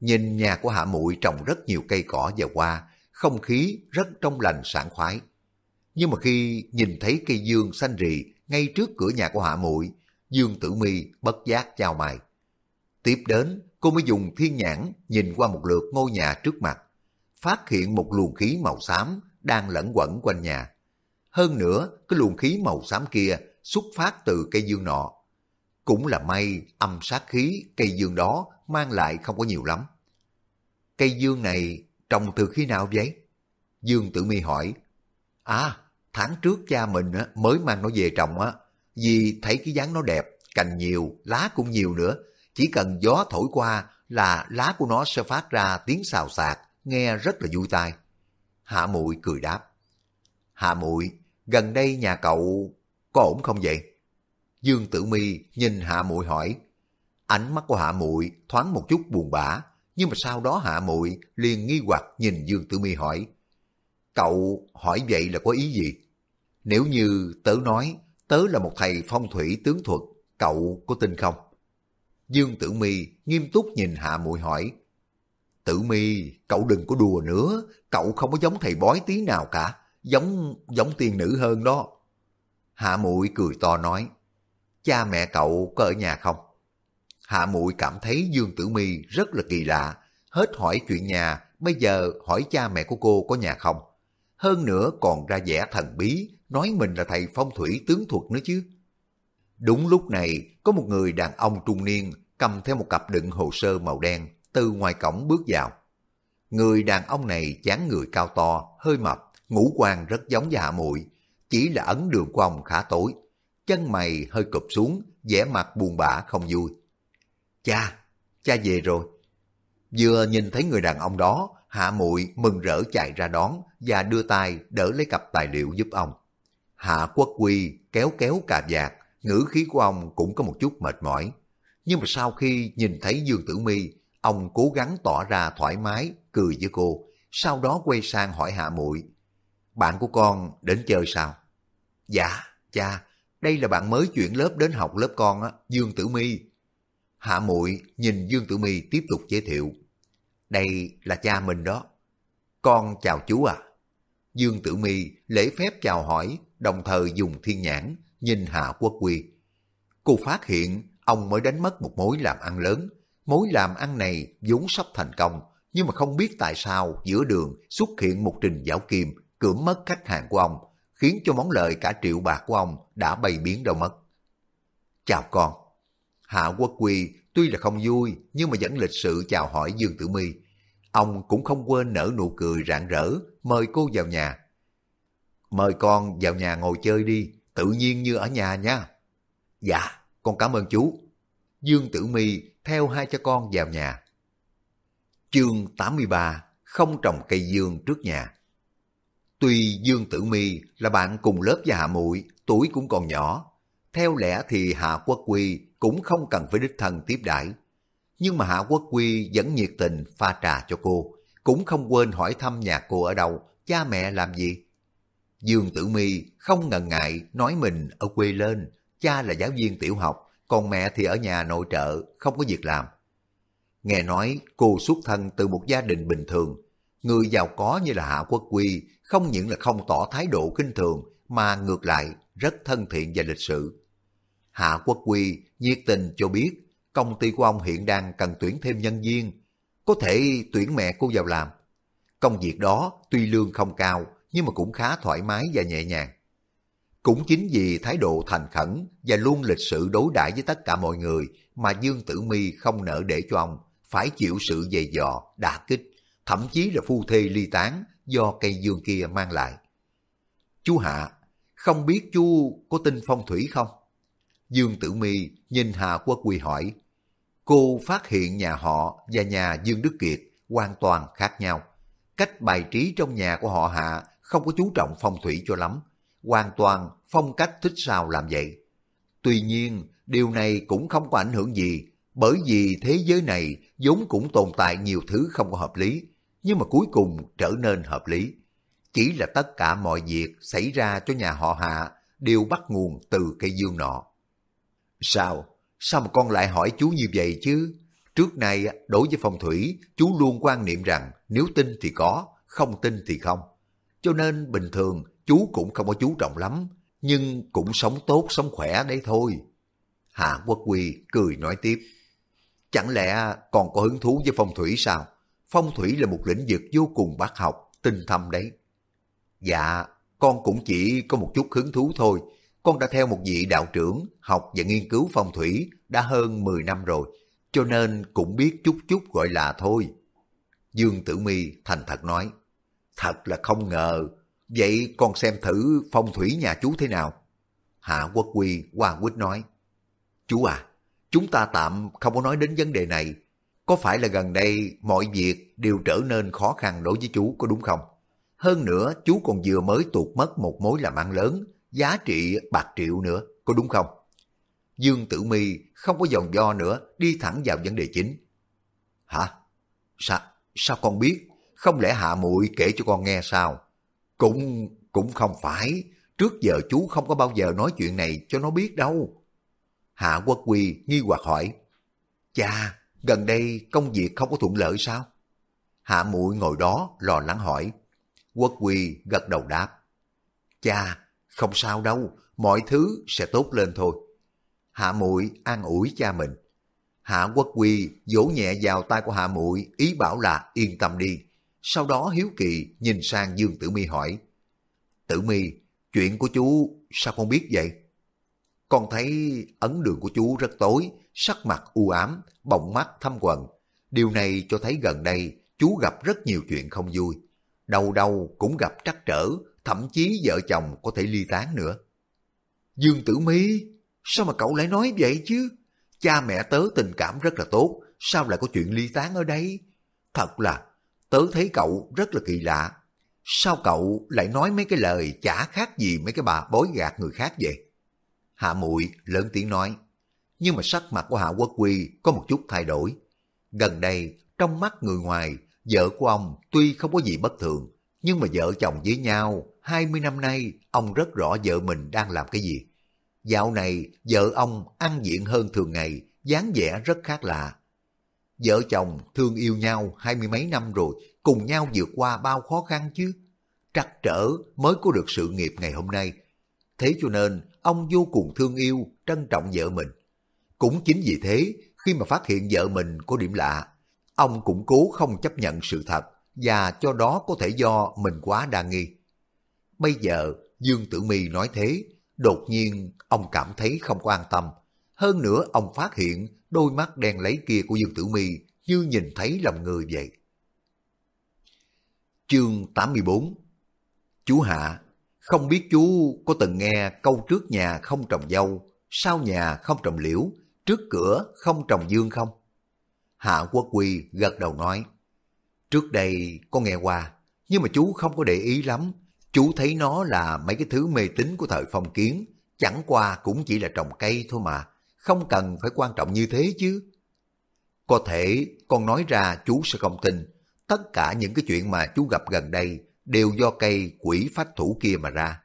Nhìn nhà của Hạ muội trồng rất nhiều cây cỏ và hoa, không khí rất trong lành sảng khoái. Nhưng mà khi nhìn thấy cây dương xanh rì ngay trước cửa nhà của Hạ muội, Dương Tử Mi bất giác chào mày. Tiếp đến, cô mới dùng thiên nhãn nhìn qua một lượt ngôi nhà trước mặt, phát hiện một luồng khí màu xám đang lẫn quẩn quanh nhà. Hơn nữa, cái luồng khí màu xám kia xuất phát từ cây dương nọ. Cũng là may âm sát khí cây dương đó mang lại không có nhiều lắm. Cây dương này trồng từ khi nào vậy? Dương Tử Mi hỏi. À, tháng trước cha mình mới mang nó về trồng á, vì thấy cái dáng nó đẹp, cành nhiều, lá cũng nhiều nữa. Chỉ cần gió thổi qua là lá của nó sẽ phát ra tiếng xào xạc, nghe rất là vui tai. Hạ Muội cười đáp. Hạ Muội, gần đây nhà cậu có ổn không vậy? Dương Tử Mi nhìn Hạ Muội hỏi. Ánh mắt của Hạ Muội thoáng một chút buồn bã, nhưng mà sau đó Hạ Muội liền nghi hoặc nhìn Dương Tử Mi hỏi. Cậu hỏi vậy là có ý gì? Nếu như tớ nói tớ là một thầy phong thủy tướng thuật, cậu có tin không? Dương Tử Mi nghiêm túc nhìn Hạ Muội hỏi. Tử Mi, cậu đừng có đùa nữa, cậu không có giống thầy bói tí nào cả, giống giống tiên nữ hơn đó. Hạ Muội cười to nói, cha mẹ cậu có ở nhà không? Hạ Muội cảm thấy Dương Tử Mi rất là kỳ lạ, hết hỏi chuyện nhà, bây giờ hỏi cha mẹ của cô có nhà không? Hơn nữa còn ra vẻ thần bí, nói mình là thầy phong thủy tướng thuật nữa chứ. Đúng lúc này, có một người đàn ông trung niên cầm theo một cặp đựng hồ sơ màu đen từ ngoài cổng bước vào. Người đàn ông này chán người cao to, hơi mập, ngũ quan rất giống với Hạ Muội, chỉ là ấn đường của ông khá tối, chân mày hơi cụp xuống, vẻ mặt buồn bã không vui. Cha, cha về rồi. Vừa nhìn thấy người đàn ông đó, Hạ Muội mừng rỡ chạy ra đón và đưa tay đỡ lấy cặp tài liệu giúp ông. Hạ Quốc Quy kéo kéo cà vạt, ngữ khí của ông cũng có một chút mệt mỏi. Nhưng mà sau khi nhìn thấy Dương Tử Mi, ông cố gắng tỏ ra thoải mái, cười với cô, sau đó quay sang hỏi Hạ Muội, "Bạn của con đến chơi sao?" "Dạ, cha, đây là bạn mới chuyển lớp đến học lớp con á, Dương Tử Mi." Hạ Muội nhìn Dương Tử Mi tiếp tục giới thiệu, "Đây là cha mình đó." "Con chào chú à." Dương Tử Mi lễ phép chào hỏi, đồng thời dùng thiên nhãn nhìn Hạ Quốc Quy. Cô phát hiện ông mới đánh mất một mối làm ăn lớn. Mối làm ăn này vốn sắp thành công, nhưng mà không biết tại sao giữa đường xuất hiện một trình giáo kim cưỡng mất khách hàng của ông, khiến cho món lời cả triệu bạc của ông đã bay biến đâu mất. Chào con. Hạ Quốc Quy tuy là không vui nhưng mà vẫn lịch sự chào hỏi Dương Tử My. Ông cũng không quên nở nụ cười rạng rỡ, mời cô vào nhà. Mời con vào nhà ngồi chơi đi, tự nhiên như ở nhà nha. Dạ, con cảm ơn chú. Dương Tử Mi theo hai cha con vào nhà. Chương 83 Không trồng cây dương trước nhà Tuy Dương Tử Mi là bạn cùng lớp với Hạ Muội, tuổi cũng còn nhỏ, theo lẽ thì Hạ Quốc Quy cũng không cần phải đích thân tiếp đãi. Nhưng mà Hạ Quốc Quy vẫn nhiệt tình pha trà cho cô, cũng không quên hỏi thăm nhà cô ở đâu, cha mẹ làm gì. Dương Tử Mi không ngần ngại nói mình ở quê lên, cha là giáo viên tiểu học, còn mẹ thì ở nhà nội trợ, không có việc làm. Nghe nói cô xuất thân từ một gia đình bình thường, người giàu có như là Hạ Quốc Quy không những là không tỏ thái độ kinh thường mà ngược lại rất thân thiện và lịch sự. Hạ Quốc Quy nhiệt tình cho biết công ty của ông hiện đang cần tuyển thêm nhân viên, có thể tuyển mẹ cô vào làm. Công việc đó tuy lương không cao nhưng mà cũng khá thoải mái và nhẹ nhàng. Cũng chính vì thái độ thành khẩn và luôn lịch sự đối đãi với tất cả mọi người mà Dương Tử Mi không nỡ để cho ông phải chịu sự dày dò, đả kích, thậm chí là phu thê ly tán do cây dương kia mang lại. Chú Hạ, không biết chú có tin phong thủy không? Dương Tử Mi nhìn Hạ Quốc Quy hỏi. Cô phát hiện nhà họ và nhà Dương Đức Kiệt hoàn toàn khác nhau. Cách bài trí trong nhà của họ Hạ không có chú trọng phong thủy cho lắm. Hoàn toàn phong cách thích sao làm vậy. Tuy nhiên, điều này cũng không có ảnh hưởng gì, bởi vì thế giới này vốn cũng tồn tại nhiều thứ không có hợp lý, nhưng mà cuối cùng trở nên hợp lý. Chỉ là tất cả mọi việc xảy ra cho nhà họ Hạ đều bắt nguồn từ cây dương nọ. Sao? Sao mà con lại hỏi chú như vậy chứ? Trước nay, đối với phong thủy, chú luôn quan niệm rằng nếu tin thì có, không tin thì không. Cho nên bình thường chú cũng không có chú trọng lắm, nhưng cũng sống tốt, sống khỏe đấy thôi. Hạ Quốc Quy cười nói tiếp. Chẳng lẽ còn có hứng thú với phong thủy sao? Phong thủy là một lĩnh vực vô cùng bác học, tinh thâm đấy. Dạ, con cũng chỉ có một chút hứng thú thôi. Con đã theo một vị đạo trưởng học và nghiên cứu phong thủy đã hơn 10 năm rồi, cho nên cũng biết chút chút gọi là thôi. Dương Tử Mi thành thật nói, thật là không ngờ, vậy con xem thử phong thủy nhà chú thế nào. Hạ Quốc Quy qua quyết nói, chú à, chúng ta tạm không có nói đến vấn đề này, có phải là gần đây mọi việc đều trở nên khó khăn đối với chú có đúng không? Hơn nữa chú còn vừa mới tuột mất một mối làm ăn lớn, giá trị bạc triệu nữa, có đúng không? Dương Tử Mi không có dòn do nữa, đi thẳng vào vấn đề chính. Hả? Sao, sao con biết? Không lẽ hạ muội kể cho con nghe sao? Cũng, cũng không phải. Trước giờ chú không có bao giờ nói chuyện này cho nó biết đâu. Hạ Quốc Quy nghi hoặc hỏi. Cha, gần đây công việc không có thuận lợi sao? Hạ muội ngồi đó lo lắng hỏi. Quốc Quy gật đầu đáp. Cha, không sao đâu, mọi thứ sẽ tốt lên thôi. Hạ muội an ủi cha mình. Hạ Quốc Quy vỗ nhẹ vào tay của Hạ muội ý bảo là yên tâm đi. Sau đó hiếu kỳ nhìn sang Dương Tử Mi hỏi. Tử Mi, chuyện của chú sao con biết vậy? Con thấy ấn đường của chú rất tối, sắc mặt u ám, bọng mắt thâm quần. Điều này cho thấy gần đây chú gặp rất nhiều chuyện không vui. Đầu đầu cũng gặp trắc trở, thậm chí vợ chồng có thể ly tán nữa. Dương Tử Mi, sao mà cậu lại nói vậy chứ? Cha mẹ tớ tình cảm rất là tốt, sao lại có chuyện ly tán ở đây? Thật là, tớ thấy cậu rất là kỳ lạ. Sao cậu lại nói mấy cái lời chả khác gì mấy cái bà bối gạt người khác vậy? Hạ muội lớn tiếng nói, nhưng mà sắc mặt của Hạ Quốc Quy có một chút thay đổi. Gần đây, trong mắt người ngoài, vợ của ông tuy không có gì bất thường, nhưng mà vợ chồng với nhau, 20 năm nay, ông rất rõ vợ mình đang làm cái gì. Dạo này, vợ ông ăn diện hơn thường ngày, dáng vẻ rất khác lạ. Vợ chồng thương yêu nhau hai mươi mấy năm rồi, cùng nhau vượt qua bao khó khăn chứ. Trắc trở mới có được sự nghiệp ngày hôm nay. Thế cho nên, ông vô cùng thương yêu, trân trọng vợ mình. Cũng chính vì thế, khi mà phát hiện vợ mình có điểm lạ, ông cũng cố không chấp nhận sự thật và cho đó có thể do mình quá đa nghi. Bây giờ, Dương Tử Mi nói thế, đột nhiên ông cảm thấy không quan tâm. Hơn nữa ông phát hiện đôi mắt đen lấy kia của Dương Tử Mi như nhìn thấy lòng người vậy. Chương 84 Chú Hạ, không biết chú có từng nghe câu trước nhà không trồng dâu, sau nhà không trồng liễu, trước cửa không trồng dương không? Hạ Quốc Quy gật đầu nói, trước đây có nghe qua, nhưng mà chú không có để ý lắm, Chú thấy nó là mấy cái thứ mê tín của thời phong kiến, chẳng qua cũng chỉ là trồng cây thôi mà, không cần phải quan trọng như thế chứ. Có thể con nói ra chú sẽ không tin, tất cả những cái chuyện mà chú gặp gần đây đều do cây quỷ phách thủ kia mà ra.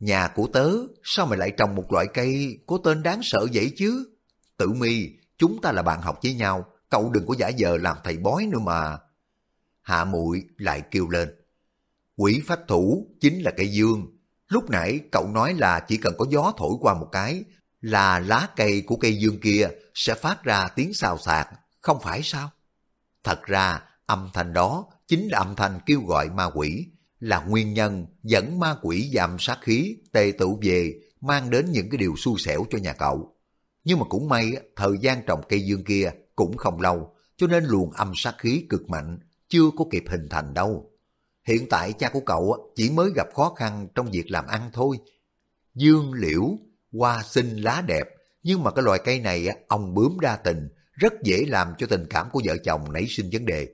Nhà của tớ, sao mày lại trồng một loại cây có tên đáng sợ vậy chứ? Tử mi, chúng ta là bạn học với nhau, cậu đừng có giả vờ làm thầy bói nữa mà. Hạ muội lại kêu lên. Quỷ phách thủ chính là cây dương. Lúc nãy cậu nói là chỉ cần có gió thổi qua một cái là lá cây của cây dương kia sẽ phát ra tiếng xào xạc, không phải sao? Thật ra âm thanh đó chính là âm thanh kêu gọi ma quỷ, là nguyên nhân dẫn ma quỷ giảm sát khí tề tụ về mang đến những cái điều xui xẻo cho nhà cậu. Nhưng mà cũng may thời gian trồng cây dương kia cũng không lâu, cho nên luồng âm sát khí cực mạnh chưa có kịp hình thành đâu. Hiện tại cha của cậu chỉ mới gặp khó khăn trong việc làm ăn thôi. Dương liễu, hoa xinh lá đẹp, nhưng mà cái loài cây này ông bướm đa tình, rất dễ làm cho tình cảm của vợ chồng nảy sinh vấn đề.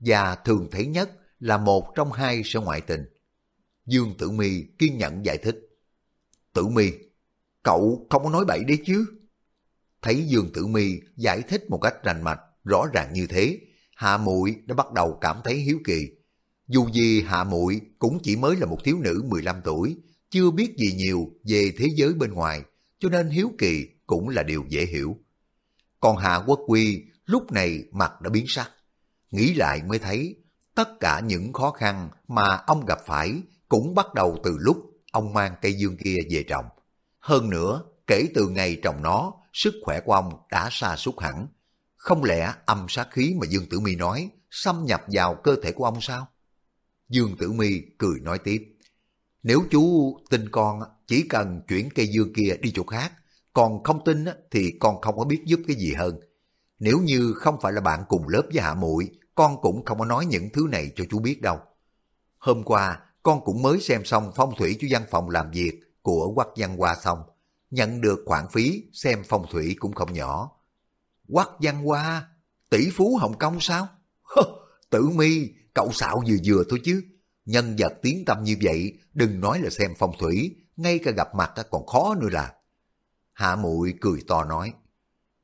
Và thường thấy nhất là một trong hai sẽ ngoại tình. Dương Tử Mi kiên nhẫn giải thích. Tử Mi, cậu không có nói bậy đấy chứ. Thấy Dương Tử Mi giải thích một cách rành mạch, rõ ràng như thế, Hạ Muội đã bắt đầu cảm thấy hiếu kỳ. Dù gì Hạ Muội cũng chỉ mới là một thiếu nữ 15 tuổi, chưa biết gì nhiều về thế giới bên ngoài, cho nên hiếu kỳ cũng là điều dễ hiểu. Còn Hạ Quốc Quy lúc này mặt đã biến sắc. Nghĩ lại mới thấy tất cả những khó khăn mà ông gặp phải cũng bắt đầu từ lúc ông mang cây dương kia về trồng. Hơn nữa, kể từ ngày trồng nó, sức khỏe của ông đã sa sút hẳn. Không lẽ âm sát khí mà Dương Tử Mi nói xâm nhập vào cơ thể của ông sao? Dương Tử Mi cười nói tiếp. Nếu chú tin con chỉ cần chuyển cây dương kia đi chỗ khác, còn không tin thì con không có biết giúp cái gì hơn. Nếu như không phải là bạn cùng lớp với Hạ Muội, con cũng không có nói những thứ này cho chú biết đâu. Hôm qua, con cũng mới xem xong phong thủy cho văn phòng làm việc của Quách Văn Hoa xong, nhận được khoản phí xem phong thủy cũng không nhỏ. Quách Văn Hoa, tỷ phú Hồng Kông sao? Hơ, tử mi, cậu xạo vừa vừa thôi chứ. Nhân vật tiếng tâm như vậy, đừng nói là xem phong thủy, ngay cả gặp mặt còn khó nữa là. Hạ muội cười to nói,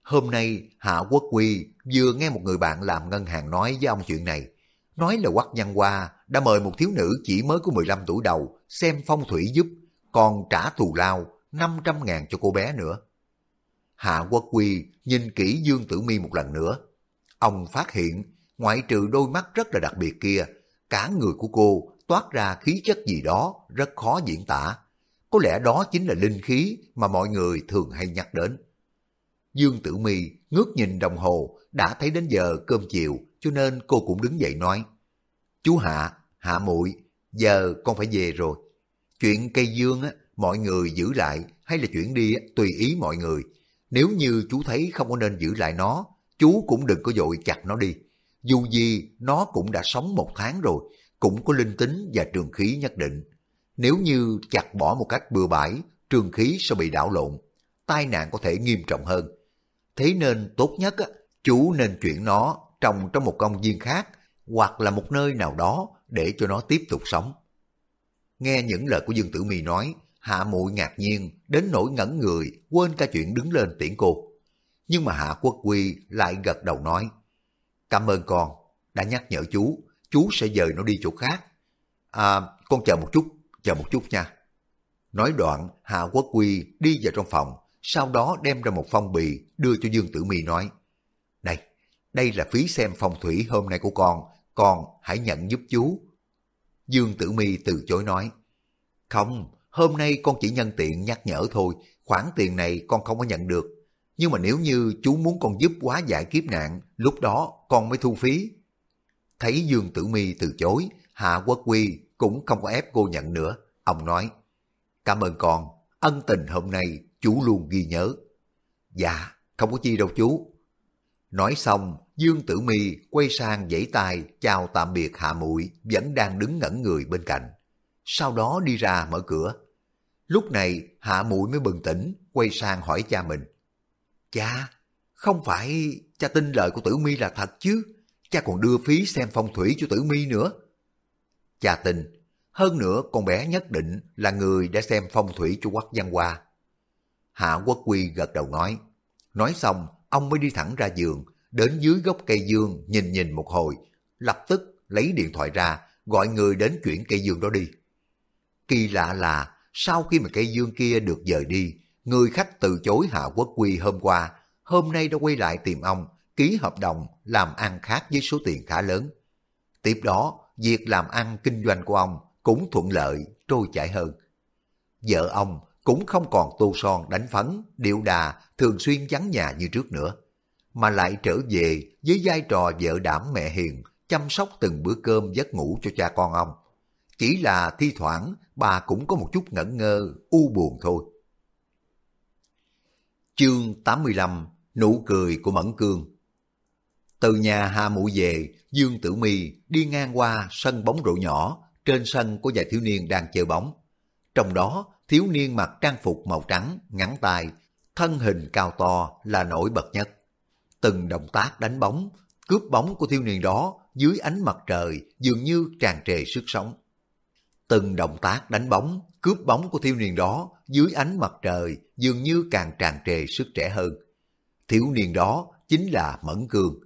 hôm nay Hạ Quốc Quy vừa nghe một người bạn làm ngân hàng nói với ông chuyện này. Nói là Quách Văn Hoa đã mời một thiếu nữ chỉ mới có 15 tuổi đầu xem phong thủy giúp, còn trả thù lao 500 ngàn cho cô bé nữa. Hạ Quốc Quy nhìn kỹ Dương Tử Mi một lần nữa. Ông phát hiện, ngoại trừ đôi mắt rất là đặc biệt kia, cả người của cô toát ra khí chất gì đó rất khó diễn tả. Có lẽ đó chính là linh khí mà mọi người thường hay nhắc đến. Dương Tử Mi ngước nhìn đồng hồ, đã thấy đến giờ cơm chiều, cho nên cô cũng đứng dậy nói. Chú Hạ, Hạ muội giờ con phải về rồi. Chuyện cây dương á, mọi người giữ lại hay là chuyển đi tùy ý mọi người. Nếu như chú thấy không có nên giữ lại nó, chú cũng đừng có dội chặt nó đi. Dù gì, nó cũng đã sống một tháng rồi, cũng có linh tính và trường khí nhất định. Nếu như chặt bỏ một cách bừa bãi, trường khí sẽ bị đảo lộn, tai nạn có thể nghiêm trọng hơn. Thế nên tốt nhất á, chú nên chuyển nó trồng trong một công viên khác hoặc là một nơi nào đó để cho nó tiếp tục sống. Nghe những lời của Dương Tử Mi nói, Hạ Muội ngạc nhiên đến nỗi ngẩn người, quên cả chuyện đứng lên tiễn cô. Nhưng mà Hạ Quốc Quy lại gật đầu nói, Cảm ơn con, đã nhắc nhở chú, chú sẽ dời nó đi chỗ khác. À, con chờ một chút, chờ một chút nha. Nói đoạn, Hạ Quốc Quy đi vào trong phòng, sau đó đem ra một phong bì đưa cho Dương Tử Mi nói, Này, đây là phí xem phong thủy hôm nay của con, con hãy nhận giúp chú. Dương Tử Mi từ chối nói, Không, hôm nay con chỉ nhân tiện nhắc nhở thôi, khoản tiền này con không có nhận được. Nhưng mà nếu như chú muốn con giúp quá giải kiếp nạn, lúc đó con mới thu phí. Thấy Dương Tử Mi từ chối, Hạ Quốc Quy cũng không có ép cô nhận nữa. Ông nói, cảm ơn con, ân tình hôm nay chú luôn ghi nhớ. Dạ, không có chi đâu chú. Nói xong, Dương Tử Mi quay sang dãy tay chào tạm biệt Hạ Muội vẫn đang đứng ngẩn người bên cạnh. Sau đó đi ra mở cửa. Lúc này Hạ mũi mới bừng tỉnh, quay sang hỏi cha mình. Cha, không phải cha tin lời của Tử Mi là thật chứ? Cha còn đưa phí xem phong thủy cho Tử Mi nữa. Cha tin, Hơn nữa con bé nhất định là người đã xem phong thủy cho quắc văn hoa. Hạ Quốc Quy gật đầu nói. Nói xong, ông mới đi thẳng ra giường, đến dưới gốc cây dương nhìn nhìn một hồi, lập tức lấy điện thoại ra, gọi người đến chuyển cây dương đó đi. Kỳ lạ là, sau khi mà cây dương kia được dời đi, người khách từ chối Hạ Quốc Quy hôm qua, hôm nay đã quay lại tìm ông, ký hợp đồng làm ăn khác với số tiền khá lớn. Tiếp đó, việc làm ăn kinh doanh của ông cũng thuận lợi, trôi chảy hơn. Vợ ông cũng không còn tô son đánh phấn, điệu đà, thường xuyên vắng nhà như trước nữa, mà lại trở về với vai trò vợ đảm mẹ hiền, chăm sóc từng bữa cơm giấc ngủ cho cha con ông. Chỉ là thi thoảng bà cũng có một chút ngẩn ngơ, u buồn thôi. Chương 85 Nụ cười của Mẫn Cương Từ nhà Hà Mụ về, Dương Tử Mi đi ngang qua sân bóng rổ nhỏ, trên sân có vài thiếu niên đang chơi bóng. Trong đó, thiếu niên mặc trang phục màu trắng, ngắn tay, thân hình cao to là nổi bật nhất. Từng động tác đánh bóng, cướp bóng của thiếu niên đó dưới ánh mặt trời dường như tràn trề sức sống. Từng động tác đánh bóng, cướp bóng của thiếu niên đó dưới ánh mặt trời dường như càng tràn trề sức trẻ hơn. Thiếu niên đó chính là Mẫn Cương.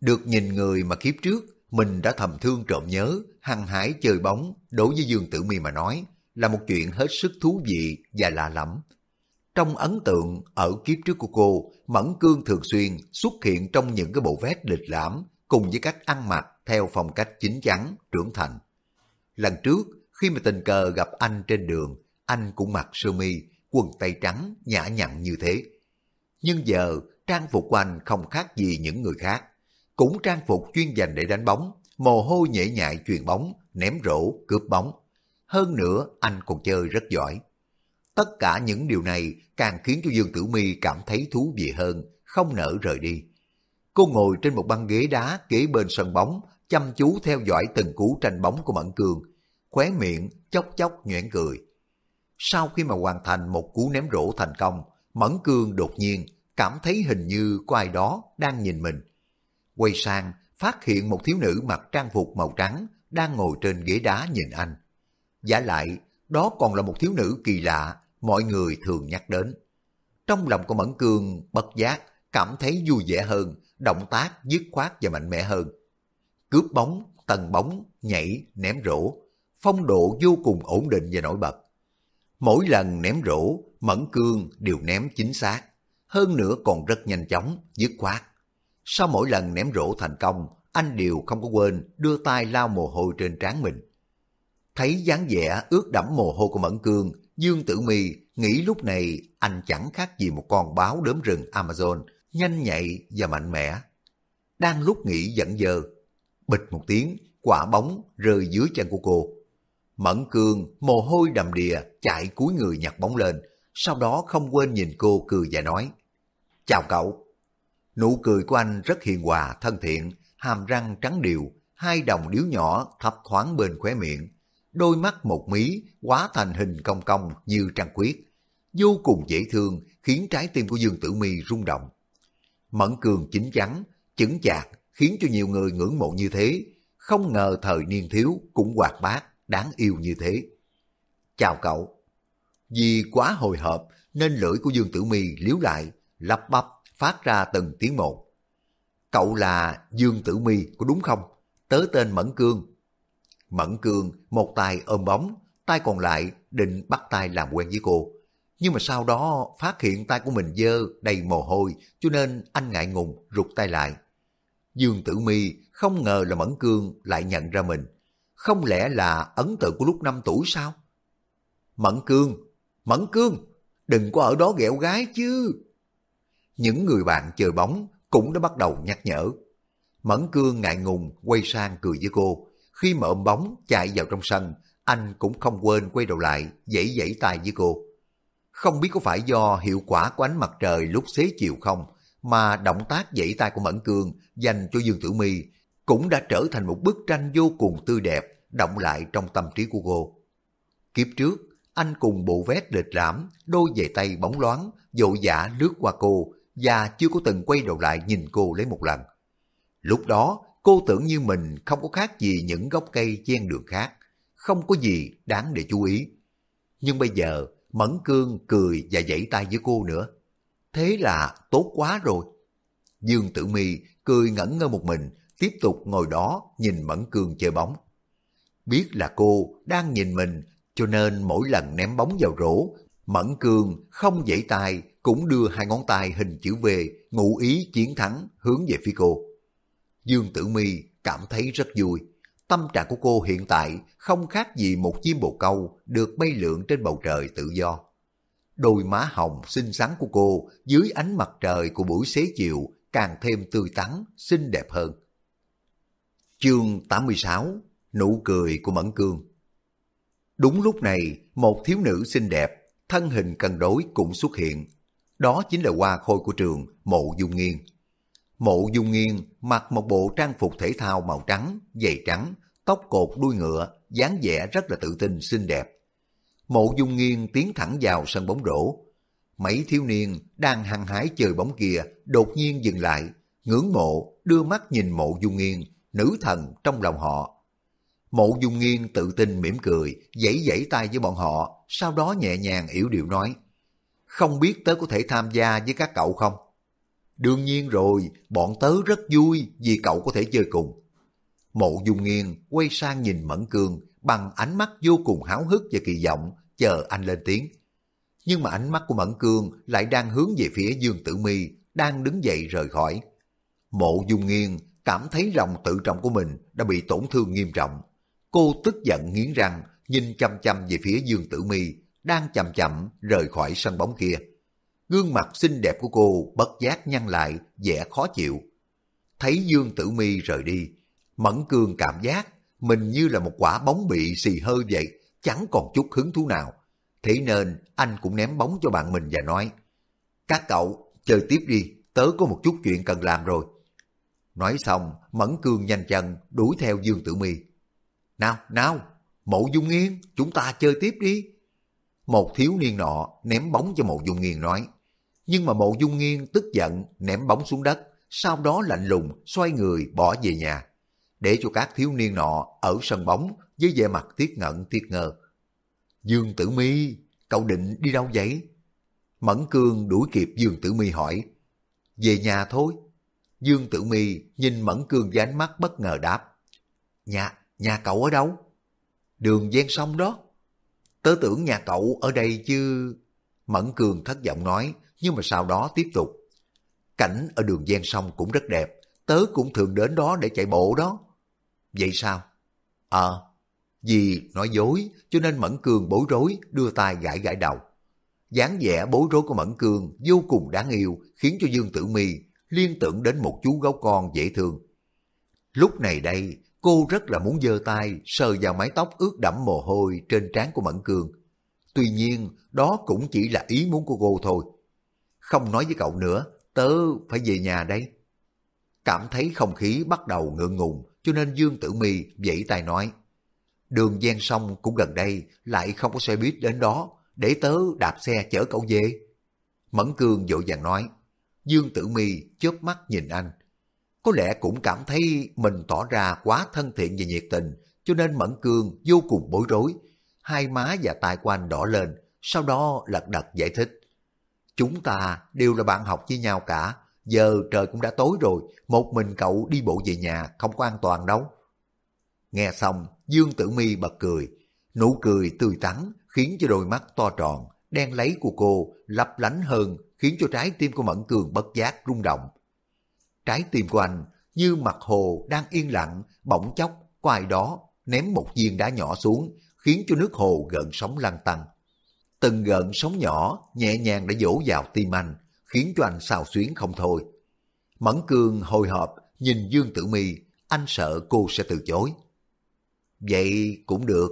Được nhìn người mà kiếp trước mình đã thầm thương trộm nhớ, hăng hái chơi bóng, đối với Dương Tử Mi mà nói, là một chuyện hết sức thú vị và lạ lẫm. Trong ấn tượng ở kiếp trước của cô, Mẫn Cương thường xuyên xuất hiện trong những cái bộ vest lịch lãm cùng với cách ăn mặc theo phong cách chính chắn, trưởng thành. Lần trước, khi mà tình cờ gặp anh trên đường, anh cũng mặc sơ mi, quần tây trắng, nhã nhặn như thế. Nhưng giờ, trang phục của anh không khác gì những người khác. Cũng trang phục chuyên dành để đánh bóng, mồ hôi nhễ nhại truyền bóng, ném rổ, cướp bóng. Hơn nữa, anh còn chơi rất giỏi. Tất cả những điều này càng khiến cho Dương Tử Mi cảm thấy thú vị hơn, không nỡ rời đi. Cô ngồi trên một băng ghế đá kế bên sân bóng, chăm chú theo dõi từng cú tranh bóng của Mẫn cường khóe miệng chốc chốc nhoẻn cười. Sau khi mà hoàn thành một cú ném rổ thành công, Mẫn cường đột nhiên cảm thấy hình như có ai đó đang nhìn mình. Quay sang, phát hiện một thiếu nữ mặc trang phục màu trắng đang ngồi trên ghế đá nhìn anh. Giả lại, đó còn là một thiếu nữ kỳ lạ, mọi người thường nhắc đến. Trong lòng của Mẫn cường bất giác, cảm thấy vui vẻ hơn, động tác dứt khoát và mạnh mẽ hơn. Cướp bóng, tần bóng, nhảy, ném rổ, phong độ vô cùng ổn định và nổi bật. Mỗi lần ném rổ, Mẫn Cương đều ném chính xác, hơn nữa còn rất nhanh chóng, dứt khoát. Sau mỗi lần ném rổ thành công, anh đều không có quên đưa tay lau mồ hôi trên trán mình. Thấy dáng vẻ ướt đẫm mồ hôi của Mẫn Cương, Dương Tử Mi nghĩ lúc này anh chẳng khác gì một con báo đốm rừng Amazon, nhanh nhạy và mạnh mẽ. Đang lúc nghĩ giận dơ, bịch một tiếng, quả bóng rơi dưới chân của cô. Mẫn cường mồ hôi đầm đìa chạy cúi người nhặt bóng lên, sau đó không quên nhìn cô cười và nói Chào cậu. Nụ cười của anh rất hiền hòa, thân thiện, hàm răng trắng đều, hai đồng điếu nhỏ thấp thoáng bên khóe miệng. Đôi mắt một mí quá thành hình cong cong như trăng quyết. Vô cùng dễ thương khiến trái tim của Dương Tử Mi rung động. Mẫn cường chính chắn, chứng chạc khiến cho nhiều người ngưỡng mộ như thế. Không ngờ thời niên thiếu cũng hoạt bát, đáng yêu như thế. Chào cậu. Vì quá hồi hộp nên lưỡi của Dương Tử Mi liếu lại, lắp bắp phát ra từng tiếng một. Cậu là Dương Tử Mi có đúng không? Tớ tên Mẫn Cương. Mẫn Cương một tay ôm bóng, tay còn lại định bắt tay làm quen với cô. Nhưng mà sau đó phát hiện tay của mình dơ đầy mồ hôi cho nên anh ngại ngùng rụt tay lại. Dương Tử Mi không ngờ là Mẫn Cương lại nhận ra mình. Không lẽ là ấn tượng của lúc 5 tuổi sao? Mẫn Cương, Mẫn Cương, đừng có ở đó ghẹo gái chứ. Những người bạn chơi bóng cũng đã bắt đầu nhắc nhở. Mẫn Cương ngại ngùng quay sang cười với cô. Khi mà ôm bóng chạy vào trong sân, anh cũng không quên quay đầu lại, dãy dãy tay với cô. Không biết có phải do hiệu quả của ánh mặt trời lúc xế chiều không, mà động tác dãy tay của Mẫn Cương dành cho Dương Tử My cũng đã trở thành một bức tranh vô cùng tươi đẹp, động lại trong tâm trí của cô. Kiếp trước, anh cùng bộ vest lịch lãm, đôi giày tay bóng loáng, dội dã lướt qua cô và chưa có từng quay đầu lại nhìn cô lấy một lần. Lúc đó, cô tưởng như mình không có khác gì những gốc cây chen đường khác, không có gì đáng để chú ý. Nhưng bây giờ, Mẫn Cương cười và dãy tay với cô nữa. Thế là tốt quá rồi. Dương Tử Mi cười ngẩn ngơ một mình, tiếp tục ngồi đó nhìn Mẫn Cương chơi bóng. Biết là cô đang nhìn mình, cho nên mỗi lần ném bóng vào rổ, Mẫn Cương không dãy tay cũng đưa hai ngón tay hình chữ V ngụ ý chiến thắng hướng về phía cô. Dương Tử Mi cảm thấy rất vui. Tâm trạng của cô hiện tại không khác gì một chim bồ câu được bay lượn trên bầu trời tự do. Đôi má hồng xinh xắn của cô dưới ánh mặt trời của buổi xế chiều càng thêm tươi tắn, xinh đẹp hơn. Chương 86 Nụ cười của Mẫn Cương Đúng lúc này, một thiếu nữ xinh đẹp, thân hình cân đối cũng xuất hiện. Đó chính là hoa khôi của trường, Mộ Dung Nghiên. Mộ Dung Nghiên mặc một bộ trang phục thể thao màu trắng, giày trắng, tóc cột đuôi ngựa, dáng vẻ rất là tự tin xinh đẹp. Mộ Dung Nghiên tiến thẳng vào sân bóng rổ. Mấy thiếu niên đang hăng hái chơi bóng kia đột nhiên dừng lại, ngưỡng mộ, đưa mắt nhìn Mộ Dung Nghiên, nữ thần trong lòng họ. Mộ Dung Nghiên tự tin mỉm cười, dãy dãy tay với bọn họ, sau đó nhẹ nhàng yểu điệu nói, không biết tớ có thể tham gia với các cậu không? Đương nhiên rồi, bọn tớ rất vui vì cậu có thể chơi cùng. Mộ Dung Nghiên quay sang nhìn Mẫn Cương bằng ánh mắt vô cùng háo hức và kỳ vọng, chờ anh lên tiếng. Nhưng mà ánh mắt của Mẫn Cương lại đang hướng về phía Dương Tử Mi đang đứng dậy rời khỏi. Mộ Dung Nghiên cảm thấy lòng tự trọng của mình đã bị tổn thương nghiêm trọng. Cô tức giận nghiến răng, nhìn chăm chăm về phía Dương Tử Mi đang chậm chậm rời khỏi sân bóng kia. Gương mặt xinh đẹp của cô bất giác nhăn lại, vẻ khó chịu. Thấy Dương Tử Mi rời đi, Mẫn Cương cảm giác mình như là một quả bóng bị xì hơi vậy, chẳng còn chút hứng thú nào. Thế nên anh cũng ném bóng cho bạn mình và nói, Các cậu, chơi tiếp đi, tớ có một chút chuyện cần làm rồi. Nói xong, Mẫn Cương nhanh chân đuổi theo Dương Tử Mi. Nào, nào, Mộ Dung Nghiên, chúng ta chơi tiếp đi. Một thiếu niên nọ ném bóng cho Mộ Dung Nghiên nói. Nhưng mà Mộ Dung Nghiên tức giận ném bóng xuống đất, sau đó lạnh lùng xoay người bỏ về nhà. Để cho các thiếu niên nọ ở sân bóng với vẻ mặt tiếc ngận tiếc ngờ. Dương Tử Mi, cậu định đi đâu vậy? Mẫn Cương đuổi kịp Dương Tử Mi hỏi. Về nhà thôi. Dương Tử Mi nhìn Mẫn Cương với ánh mắt bất ngờ đáp. Nhà, nhà cậu ở đâu? Đường ven sông đó. Tớ tưởng nhà cậu ở đây chứ... Mẫn Cương thất vọng nói, nhưng mà sau đó tiếp tục. Cảnh ở đường ven sông cũng rất đẹp, tớ cũng thường đến đó để chạy bộ đó. Vậy sao? Ờ, vì nói dối cho nên Mẫn Cường bối rối đưa tay gãi gãi đầu. dáng vẻ bối rối của Mẫn Cường vô cùng đáng yêu khiến cho Dương Tử Mi liên tưởng đến một chú gấu con dễ thương. Lúc này đây, cô rất là muốn giơ tay sờ vào mái tóc ướt đẫm mồ hôi trên trán của Mẫn cường Tuy nhiên, đó cũng chỉ là ý muốn của cô thôi. Không nói với cậu nữa, tớ phải về nhà đây. Cảm thấy không khí bắt đầu ngượng ngùng, cho nên Dương Tử Mi vẫy tay nói. Đường gian sông cũng gần đây, lại không có xe buýt đến đó, để tớ đạp xe chở cậu về. Mẫn Cương vội vàng nói. Dương Tử Mi chớp mắt nhìn anh. Có lẽ cũng cảm thấy mình tỏ ra quá thân thiện và nhiệt tình, cho nên Mẫn Cương vô cùng bối rối. Hai má và tai của anh đỏ lên, sau đó lật đật giải thích. Chúng ta đều là bạn học với nhau cả, giờ trời cũng đã tối rồi, một mình cậu đi bộ về nhà không có an toàn đâu. Nghe xong, Dương Tử Mi bật cười, nụ cười tươi tắn khiến cho đôi mắt to tròn, đen lấy của cô lấp lánh hơn khiến cho trái tim của Mẫn Cường bất giác rung động. Trái tim của anh như mặt hồ đang yên lặng, bỗng chốc, có ai đó ném một viên đá nhỏ xuống, khiến cho nước hồ gợn sóng lăn tăng. Từng gợn sóng nhỏ nhẹ nhàng đã dỗ vào tim anh, khiến cho anh xào xuyến không thôi. Mẫn Cương hồi hộp nhìn Dương Tử Mi, anh sợ cô sẽ từ chối. Vậy cũng được.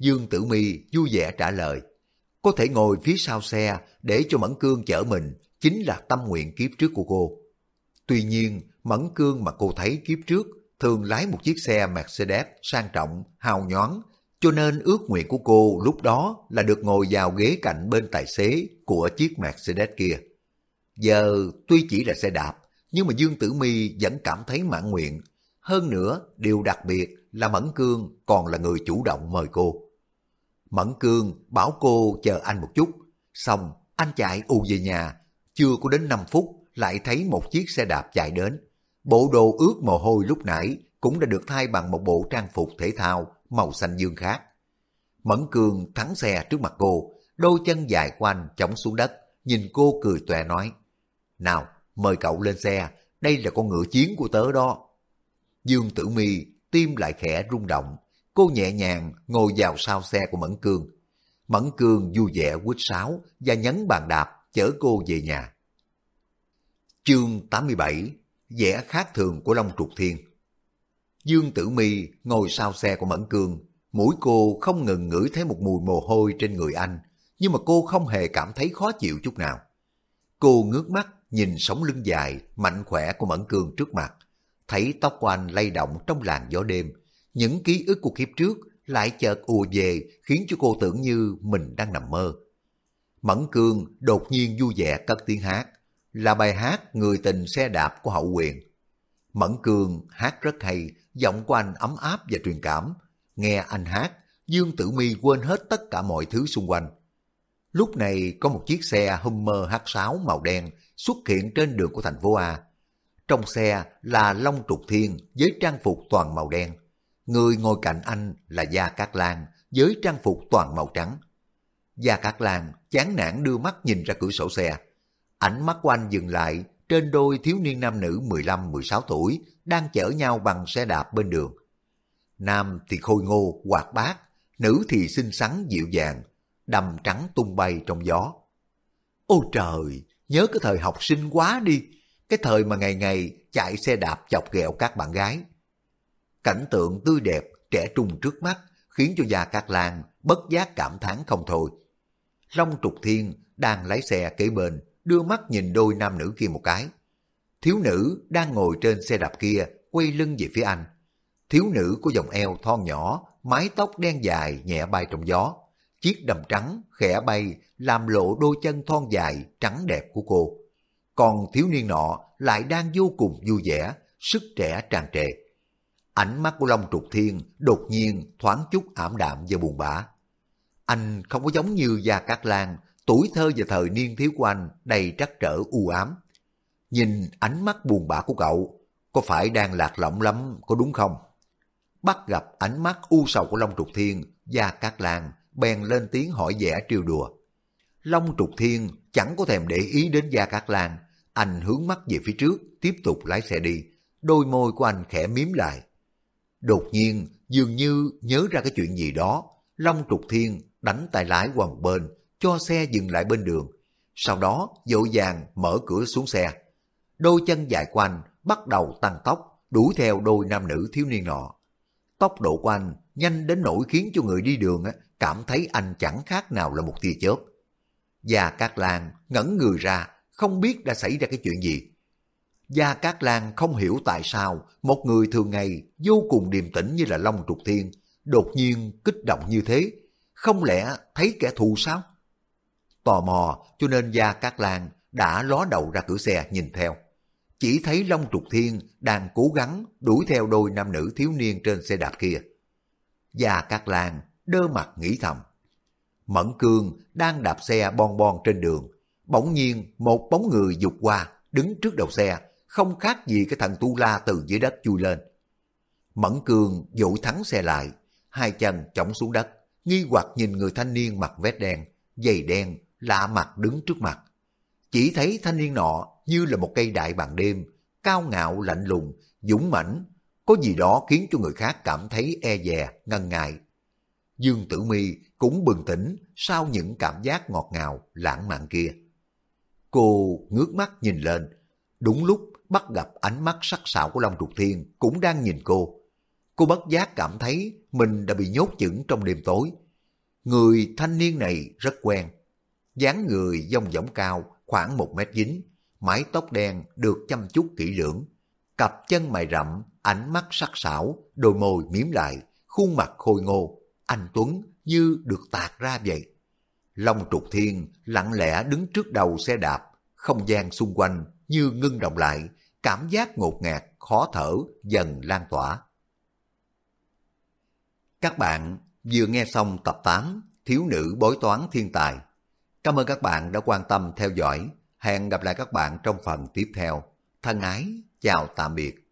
Dương Tử Mi vui vẻ trả lời. Có thể ngồi phía sau xe để cho Mẫn Cương chở mình chính là tâm nguyện kiếp trước của cô. Tuy nhiên, Mẫn Cương mà cô thấy kiếp trước thường lái một chiếc xe Mercedes sang trọng, hào nhoáng, cho nên ước nguyện của cô lúc đó là được ngồi vào ghế cạnh bên tài xế của chiếc Mercedes kia. Giờ tuy chỉ là xe đạp, nhưng mà Dương Tử Mi vẫn cảm thấy mãn nguyện. Hơn nữa, điều đặc biệt là Mẫn Cương còn là người chủ động mời cô. Mẫn Cương bảo cô chờ anh một chút, xong anh chạy ù về nhà, chưa có đến 5 phút lại thấy một chiếc xe đạp chạy đến. Bộ đồ ướt mồ hôi lúc nãy cũng đã được thay bằng một bộ trang phục thể thao màu xanh dương khác. Mẫn Cương thắng xe trước mặt cô, đôi chân dài của anh chống xuống đất, nhìn cô cười tòe nói, nào, mời cậu lên xe, đây là con ngựa chiến của tớ đó. Dương Tử Mi tim lại khẽ rung động, cô nhẹ nhàng ngồi vào sau xe của Mẫn Cương. Mẫn Cương vui vẻ quýt sáo và nhấn bàn đạp chở cô về nhà. Chương 87 vẻ khác thường của Long Trục Thiên Dương Tử Mi ngồi sau xe của Mẫn Cương, mũi cô không ngừng ngửi thấy một mùi mồ hôi trên người anh, nhưng mà cô không hề cảm thấy khó chịu chút nào. Cô ngước mắt nhìn sống lưng dài, mạnh khỏe của Mẫn Cương trước mặt, thấy tóc của anh lay động trong làn gió đêm, những ký ức của kiếp trước lại chợt ùa về khiến cho cô tưởng như mình đang nằm mơ. Mẫn Cương đột nhiên vui vẻ cất tiếng hát, là bài hát Người tình xe đạp của Hậu Quyền. Mẫn Cương hát rất hay, giọng của anh ấm áp và truyền cảm. Nghe anh hát, Dương Tử Mi quên hết tất cả mọi thứ xung quanh. Lúc này có một chiếc xe Hummer H6 màu đen xuất hiện trên đường của thành phố A. Trong xe là Long Trục Thiên với trang phục toàn màu đen. Người ngồi cạnh anh là Gia Cát Lan với trang phục toàn màu trắng. Gia Cát Lan chán nản đưa mắt nhìn ra cửa sổ xe. Ánh mắt của anh dừng lại trên đôi thiếu niên nam nữ 15-16 tuổi đang chở nhau bằng xe đạp bên đường. Nam thì khôi ngô, hoạt bát, nữ thì xinh xắn dịu dàng, đầm trắng tung bay trong gió. Ôi trời, nhớ cái thời học sinh quá đi, cái thời mà ngày ngày chạy xe đạp chọc ghẹo các bạn gái. Cảnh tượng tươi đẹp, trẻ trung trước mắt khiến cho Gia Cát Lan bất giác cảm thán không thôi. Long Trục Thiên đang lái xe kế bên, đưa mắt nhìn đôi nam nữ kia một cái. Thiếu nữ đang ngồi trên xe đạp kia, quay lưng về phía anh. Thiếu nữ có dòng eo thon nhỏ, mái tóc đen dài nhẹ bay trong gió. Chiếc đầm trắng khẽ bay làm lộ đôi chân thon dài trắng đẹp của cô. Còn thiếu niên nọ lại đang vô cùng vui vẻ, sức trẻ tràn trề. Ánh mắt của Long Trục Thiên đột nhiên thoáng chút ảm đạm và buồn bã. Anh không có giống như Gia Cát Lan Tuổi thơ và thời niên thiếu của anh đầy trắc trở u ám. Nhìn ánh mắt buồn bã của cậu, có phải đang lạc lõng lắm, có đúng không? Bắt gặp ánh mắt u sầu của Long Trục Thiên, Gia Cát Lan bèn lên tiếng hỏi vẻ trêu đùa. Long Trục Thiên chẳng có thèm để ý đến Gia Cát Lan, anh hướng mắt về phía trước, tiếp tục lái xe đi, đôi môi của anh khẽ miếm lại. Đột nhiên, dường như nhớ ra cái chuyện gì đó, Long Trục Thiên đánh tay lái qua một bên, cho xe dừng lại bên đường. Sau đó dội vàng mở cửa xuống xe. Đôi chân dài của anh bắt đầu tăng tốc, đuổi theo đôi nam nữ thiếu niên nọ. Tốc độ của anh nhanh đến nỗi khiến cho người đi đường cảm thấy anh chẳng khác nào là một tia chớp. Gia Cát Lan ngẩn người ra, không biết đã xảy ra cái chuyện gì. Gia Cát Lan không hiểu tại sao một người thường ngày vô cùng điềm tĩnh như là Long Trục Thiên đột nhiên kích động như thế. Không lẽ thấy kẻ thù sao? Tò mò cho nên Gia Cát Lan đã ló đầu ra cửa xe nhìn theo. Chỉ thấy Long Trục Thiên đang cố gắng đuổi theo đôi nam nữ thiếu niên trên xe đạp kia. Gia Cát Lan đơ mặt nghĩ thầm. Mẫn Cương đang đạp xe bon bon trên đường. Bỗng nhiên một bóng người dục qua, đứng trước đầu xe, không khác gì cái thằng Tu La từ dưới đất chui lên. Mẫn Cương dội thắng xe lại, hai chân chổng xuống đất, nghi hoặc nhìn người thanh niên mặc vest đen, giày đen, lạ mặt đứng trước mặt. Chỉ thấy thanh niên nọ như là một cây đại bằng đêm, cao ngạo lạnh lùng, dũng mãnh, có gì đó khiến cho người khác cảm thấy e dè, ngần ngại. Dương Tử Mi cũng bừng tỉnh sau những cảm giác ngọt ngào, lãng mạn kia. Cô ngước mắt nhìn lên, đúng lúc bắt gặp ánh mắt sắc sảo của Long Trục Thiên cũng đang nhìn cô. Cô bất giác cảm thấy mình đã bị nhốt chững trong đêm tối. Người thanh niên này rất quen, dáng người dông dỏng cao, khoảng một mét dính, mái tóc đen được chăm chút kỹ lưỡng, cặp chân mày rậm, ánh mắt sắc sảo, đôi môi miếm lại, khuôn mặt khôi ngô, anh Tuấn như được tạc ra vậy. Long trục thiên lặng lẽ đứng trước đầu xe đạp, không gian xung quanh như ngưng động lại, cảm giác ngột ngạt, khó thở dần lan tỏa. Các bạn vừa nghe xong tập 8 Thiếu nữ bói toán thiên tài. Cảm ơn các bạn đã quan tâm theo dõi. Hẹn gặp lại các bạn trong phần tiếp theo. Thân ái, chào tạm biệt.